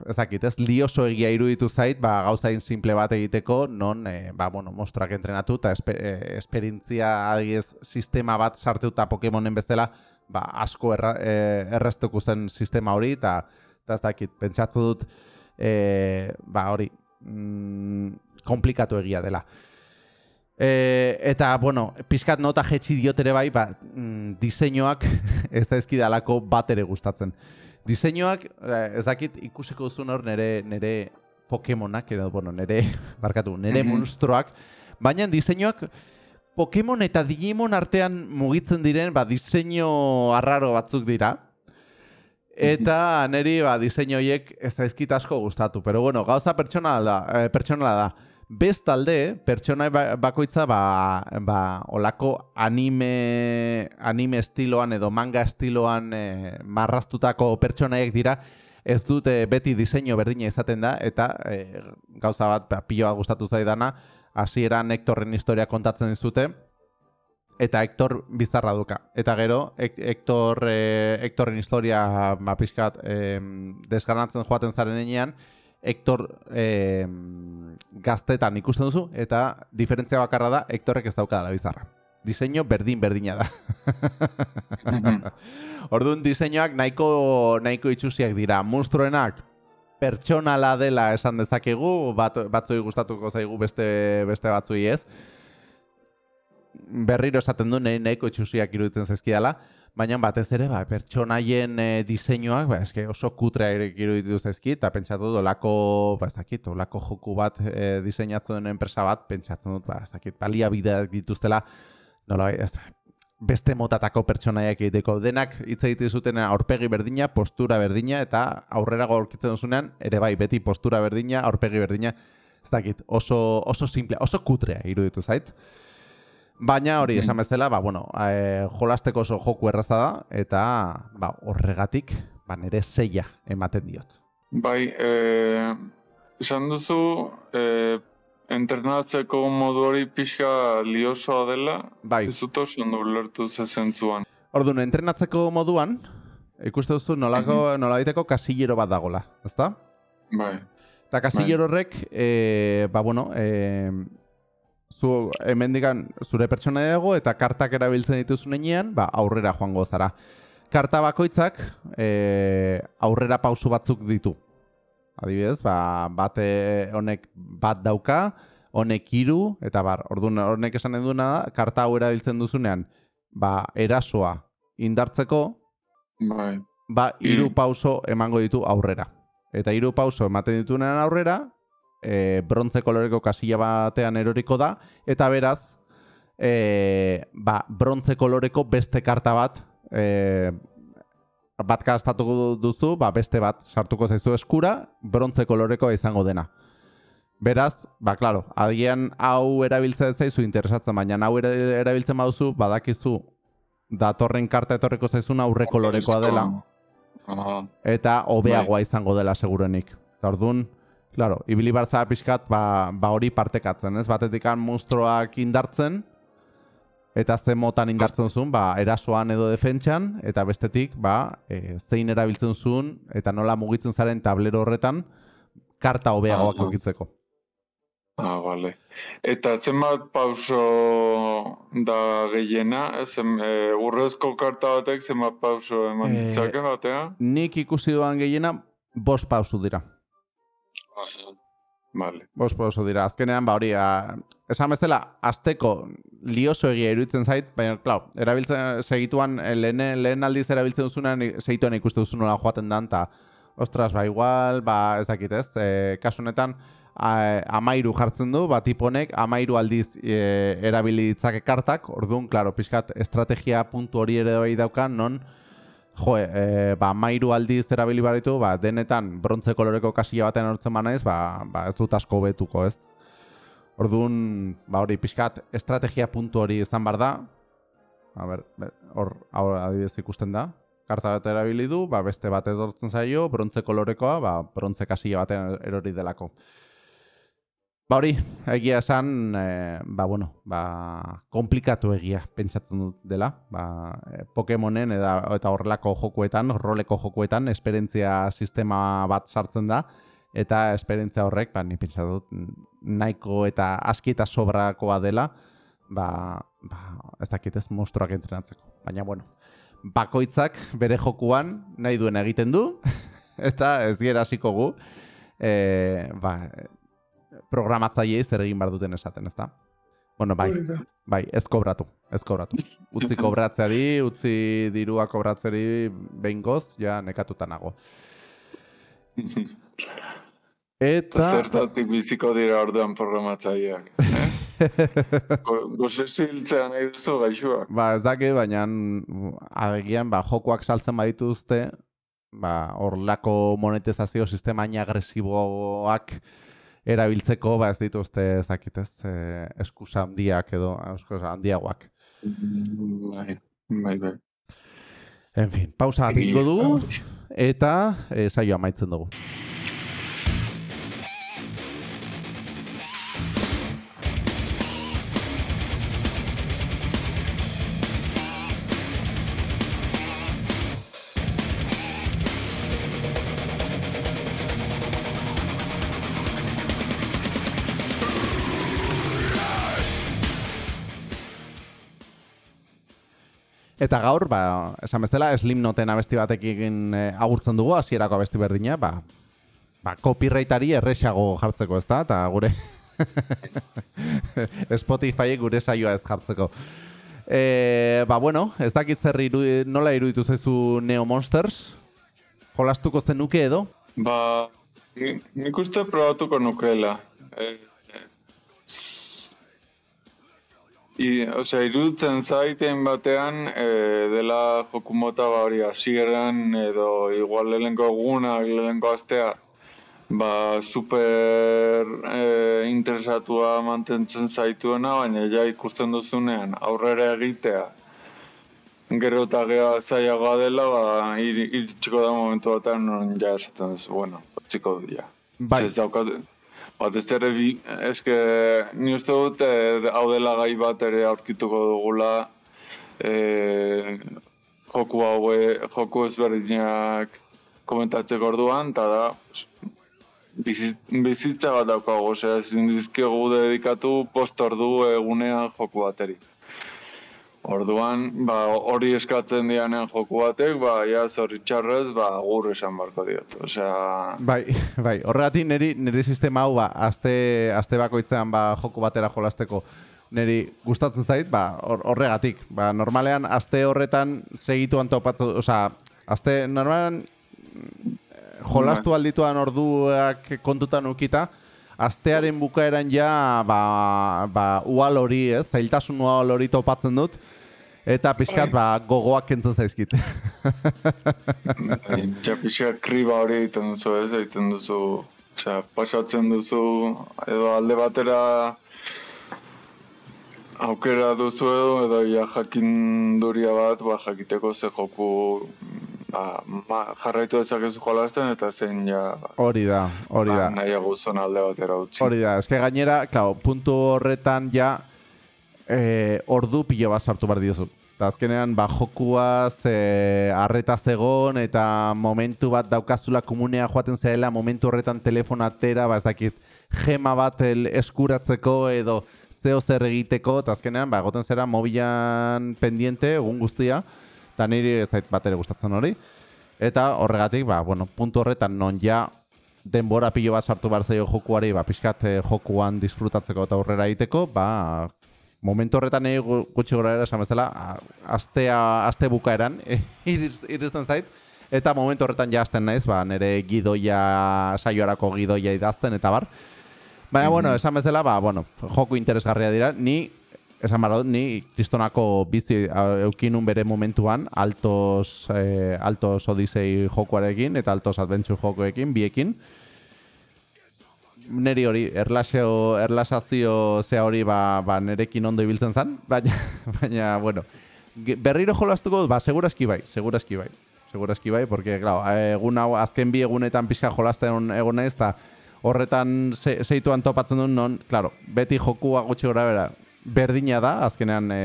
ez dakit, ez lioso egia iruditu zait, ba, gauzain simple bat egiteko, non, e, ba, bueno, mostrak entrenatu, eta esper, e, esperintzia adiez sistema bat sarteuta Pokemonen bezala, ba, asko erra, e, erreztuko zen sistema hori, eta ez dakit, pentsatzu dut, e, ba, hori, mm, komplikatu egia dela. E, eta, bueno, pixkat nota jetxi diotere bai, ba, mm, diseinuak ez da ezkidalako bat ere gustatzen diseinuak, eh, ez dakit ikusiko duzun hor nere, nere Pokemonak, edo, bueno, nere, barkatu, nere mm monstruak, baina diseinuak Pokemon eta Digimon artean mugitzen diren, ba, diseinu arraro batzuk dira, Eta neri ba, diseinoiek ez daizkit asko gustatu, pero bueno, gauza pertsonala da, eh, pertsonala da. Bestalde, pertsona ba, bakoitza ba, ba, olako anime, anime estiloan edo manga estiloan e, marrastutako pertsonaiek dira, ez dute beti diseinu berdina izaten da, eta e, gauza bat ba, piloa gustatu zaidana, hasieran Hectorren historia kontatzen dizute, eta Hector bizarra duka. Eta gero, Hector, e, Hectorren historia ba, pixkat e, desgarnatzen joaten zaren enean, Hector eh, gaztetan ikusten duzu, eta diferentzia bakarra da, Hectorrek ez dauka da bizarra. Diseño berdin berdina da. Orduan, diseinuak nahiko, nahiko itxusiak dira. Monstruenak pertsonala dela esan dezakegu, bat, batzui gustatuko zaigu beste, beste batzui ez. Berriro esaten du, nahiko itxusiak iruditzen zaizkiala baina batez ere ba, pertsonaien e, diseinuak ba, eske oso kutrea ere iruditu zaizki eta pentsatu dut olako, ba, ez dakit, olako joku bat e, diseinatzen enpresa bat, pentsatzen dut, ba, ez dakit, balia dituztela, nola, ez, beste motatako pertsonaiak egiteko denak hitz egite zuten aurpegi berdina, postura berdina eta aurrera gorkitzen duzunean ere bai beti postura berdina, aurpegi berdina, ez dakit, oso, oso simple, oso kutrea iruditu zait. Baina hori, esan bezala, ba, bueno, e, jolasteko oso joku erraza da, eta ba, horregatik ba, nire zeia ematen diot. Bai, e, esan duzu, e, entrenatzeko modu hori pixka liosoa dela, bai. ez dut oso lertu zezentzuan. Orduan, entrenatzeko moduan, ikuste duzu nolako, mm -hmm. kasillero bat dagola, ezta? Bai. Eta kasillero bai. horrek, e, ba, bueno, e, zu hemendikan zure pertsona dago eta kartak erabiltzen dituzu nenean, ba, aurrera joango zara. Karta bakoitzak e, aurrera pausu batzuk ditu. Adibidez, ba, bate honek bat dauka, honek hiru eta bar, orduan honek esan eduna da, karta hau erabiltzen duzunean, ba, erasoa indartzeko, bai. ba, hiru pauso emango ditu aurrera. Eta hiru pauso ematen ditunean aurrera, e, brontze koloreko kasilla batean eroriko da, eta beraz, e, ba, brontze koloreko beste karta bat e, bat gastatuko duzu, ba, beste bat sartuko zaizu eskura, brontze kolorekoa izango dena. Beraz, ba, klaro, adian hau erabiltzen zaizu interesatzen, baina hau erabiltzen baduzu, badakizu datorren karta etorriko zaizuna aurre kolorekoa dela. Eta hobeagoa izango dela segurenik. Eta orduan, claro, ibili barza pixkat, ba, ba hori partekatzen, ez? Batetik monstruoak indartzen, eta ze motan indartzen zuen, ba, erasoan edo defentsan, eta bestetik, ba, e, zein erabiltzen zuen, eta nola mugitzen zaren tablero horretan, karta hobeagoak ah, eukitzeko. Ah, vale. Eta zenbat pauso da gehiena, zen, e, urrezko karta batek zenbat pauso eman e, ditzake batea? Nik ikusi duan gehiena, bost pauso dira. Vale. Bost pauso dira. Azkenean, ba hori, esan bezala, azteko lioso egia iruditzen zait, baina, klar, erabiltzen, segituan, lehen, lehen aldiz erabiltzen duzunean, segituan ikuste duzu nola joaten dan, eta, ostras, ba, igual, ba, ezakit ez, e, kasu honetan, amairu jartzen du, bat iponek amairu aldiz e, erabili ditzake kartak, orduan, klaro, pixkat, estrategia puntu hori ere bai daukan, non, jo, e, ba, amairu aldiz erabili baritu, ba, denetan, brontze koloreko kasilla baten hortzen manaiz, ba, ba, ez dut asko betuko, ez? Orduan, ba, hori, pixkat, estrategia puntu hori izan bar da, a ber, hor, hor adibidez ikusten da, karta bat erabili du, ba, beste bat edortzen zaio, brontze kolorekoa, ba, brontze kasilla baten erori delako. Ba hori, egia esan, e, ba bueno, ba, komplikatu egia pentsatzen dut dela. Ba, eh, Pokemonen eta, eta horrelako jokuetan, roleko jokuetan, esperientzia sistema bat sartzen da, eta esperientzia horrek, ba, ni pentsatu dut, nahiko eta aski eta sobrakoa dela, ba, ba, ez dakit ez monstruak entrenatzeko. Baina, bueno, bakoitzak bere jokuan nahi duen egiten du, eta ez gera hasiko gu, e, ba, programatzaile zer egin bar duten esaten, ezta? Bueno, bai. Bai, ez kobratu, ez kobratu. Utzi kobratzeari, utzi dirua kobratzeari behingoz, ja nekatuta nago. Eta... Zertatik biziko dira orduan programatzaileak. Eh? Gose ziltzean nahi duzu gaixua. Ba, ez dake, baina adegian, ba, jokoak saltzen badituzte, ba, orlako monetizazio sistema agresiboak erabiltzeko ba ez dituzte ezakitez e, eskusa handiak edo eskusa handiagoak. Bai, bai, bai. En fin, pausa atingo du eta e, saio amaitzen dugu. Eta gaur, ba, esan bezala, Slim Noten abesti batekin e, agurtzen dugu, hasierako abesti berdina, ba, ba, copyrightari erresago jartzeko, ez da? Eta gure Spotify gure saioa ez jartzeko. E, ba, bueno, ez dakit zer iru, nola iruditu zaizu Neo Monsters? Jolastuko zen nuke edo? Ba, nik uste probatuko nukeela. E, I, osea, iruditzen zaiten batean, e, dela jokumota ba hori hasieran edo igual lehenko egunak, lehenko astea, ba, super e, interesatua mantentzen zaituena, baina ja ikusten duzunean aurrera egitea, gero eta geha zaiagoa dela, ba, iritsiko da momentu batean, non ja esaten duzu, bueno, txiko du, ja. Bai. Bat ez ere, eske, ni uste dut, e, hau dela gai bat ere aurkituko dugula, e, joku hau, joku ezberdinak komentatzeko orduan, eta da, bizitza bat daukago, ose, ezin dizkegu dedikatu post ordu egunean joku bateri. Orduan, ba, hori eskatzen dianean joku batek, ba, ja, zorritxarrez, ba, gur esan barko diot. Osea... Bai, bai, horregatik niri, niri sistema hau, ba, azte, azte bakoitzean, ba, joku batera jolasteko, niri gustatzen zait, ba, horregatik. Ba, normalean, azte horretan segitu antopatzen, osea, azte, normalean, jolastu bai. aldituan orduak kontutan ukita, astearen bukaeran ja ba, ba, ual hori, ez, zailtasun ual hori topatzen dut, Eta pixkat, ba, gogoak kentzen zaizkit. Bai, ja, pixkat kriba hori egiten duzu, ez? Egiten duzu, osea, pasatzen duzu, edo alde batera aukera duzu edo, edo ja jakinduria bat, ba, jakiteko ze joku ba, ma, jarraitu dezakezu jolasten eta zein ja Hori da, hori da. ba, nahiago zuen alde batera utzi. Hori da, eske gainera, claro, puntu horretan ja eh, ordu pilo bat sartu behar diozu. Eta azkenean, ba, jokuaz eh, arreta zegon eta momentu bat daukazula komunea joaten zela, momentu horretan telefona atera, ba, ez dakit, gema bat el eskuratzeko edo zeo zer egiteko, eta azkenean, ba, egoten zera mobilan pendiente, egun guztia, eta niri ez zait bat ere gustatzen hori. Eta horregatik, ba, bueno, puntu horretan non ja denbora pilo bat sartu behar zaio jokuari, ba, pixkat eh, jokuan disfrutatzeko eta aurrera egiteko, ba, momentu horretan nahi gutxi gora esan bezala, astea, aste bukaeran iriz, iristen zait, eta momentu horretan ja hasten naiz, ba, nire gidoia, saioarako gidoia idazten eta bar. Baina, bueno, esan bezala, ba, bueno, joku interesgarria dira, ni esan dut, ni kristonako bizi eukinun bere momentuan, altos, eh, altos odisei jokuarekin eta altos adventure jokoekin, biekin. Neri hori, erlaseo, erlasazio zea hori ba, ba nerekin ondo ibiltzen zen, baina, baina, bueno, berriro jolastuko dut, ba, segurazki bai, segurazki bai. Segurazki bai, porque, claro, egun hau, azken bi egunetan pixka jolasten egon naiz, eta horretan ze, zeituan topatzen duen, non, claro, beti jokua gutxi gora bera, berdina da, azkenean, e,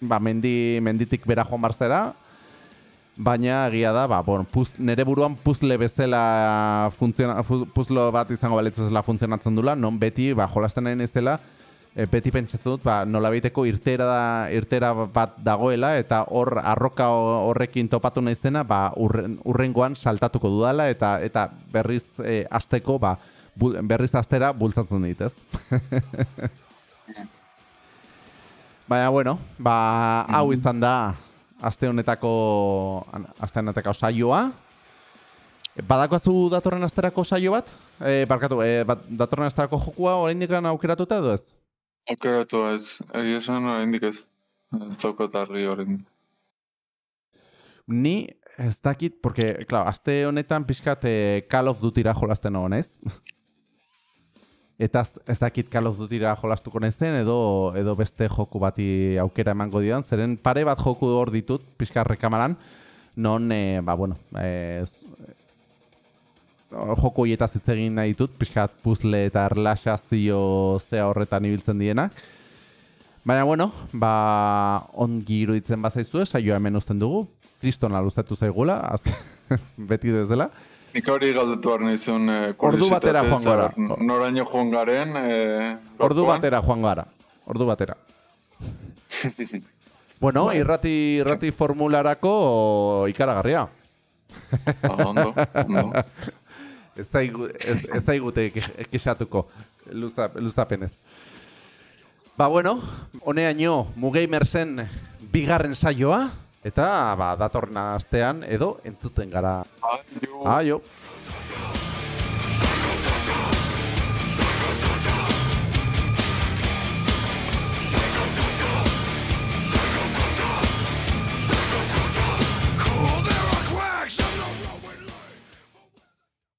ba, mendi, menditik bera joan barzera, baina egia da, ba, bon, puz, nere buruan puzle bezala funtziona, fu- puzlo bat izango balitz bezala funtzionatzen dula, non beti, ba, jolasten nahi naizela, e, beti pentsatzen dut, ba, nolabaiteko irtera, da, irtera bat dagoela, eta hor arroka ho- horrekin topatu naizena, ba, urren, urrengoan saltatuko dudala, eta eta berriz e, asteko, ba, bu, berriz astera bultzatzen dit, ez? Baina, bueno, ba, hau izan da aste honetako aste honetako saioa. Badakoazu datorren asterako saio bat? E, barkatu, e, bat, datorren asterako jokua oraindik aukeratuta edo ez? Aukeratu ez, egia esan oraindik ez. Ez daukat argi oraindik. Ni ez dakit, porque, claro, aste honetan pixkat eh, Call of Dutyra jolasten nago, naiz? Eta ez- dakit Call of Dutyra jolastuko naizen edo edo beste joku bati aukera emango didan, zeren pare bat joku hor ditut, pixka rekamaran, non, eh, ba, bueno, z- eh, joku horietaz hitz egin nahi ditut, pixkat puzzle eta erlaxazio zea horretan ibiltzen dienak. Baina, bueno, ba, ongi iruditzen bazaizue, saioa hemen uzten dugu, kristona luzatu zaigula, azken, beti bezala. Nik hori galdetu behar nizun eh, Ordu batera joan gara. Noraino joan garen, eh, Ordu batera joan gara, ordu batera. Bueno, irrati, irrati formularako ikaragarria. Ah, ondo, ondo. Ez zaigu, ez, ez zaigute ke- kexatuko luza, luzapenez. Ba, bueno, honeaino Mugamersen bigarren saioa, Eta, ba, datorna astean edo entzuten gara. Aio. Aio.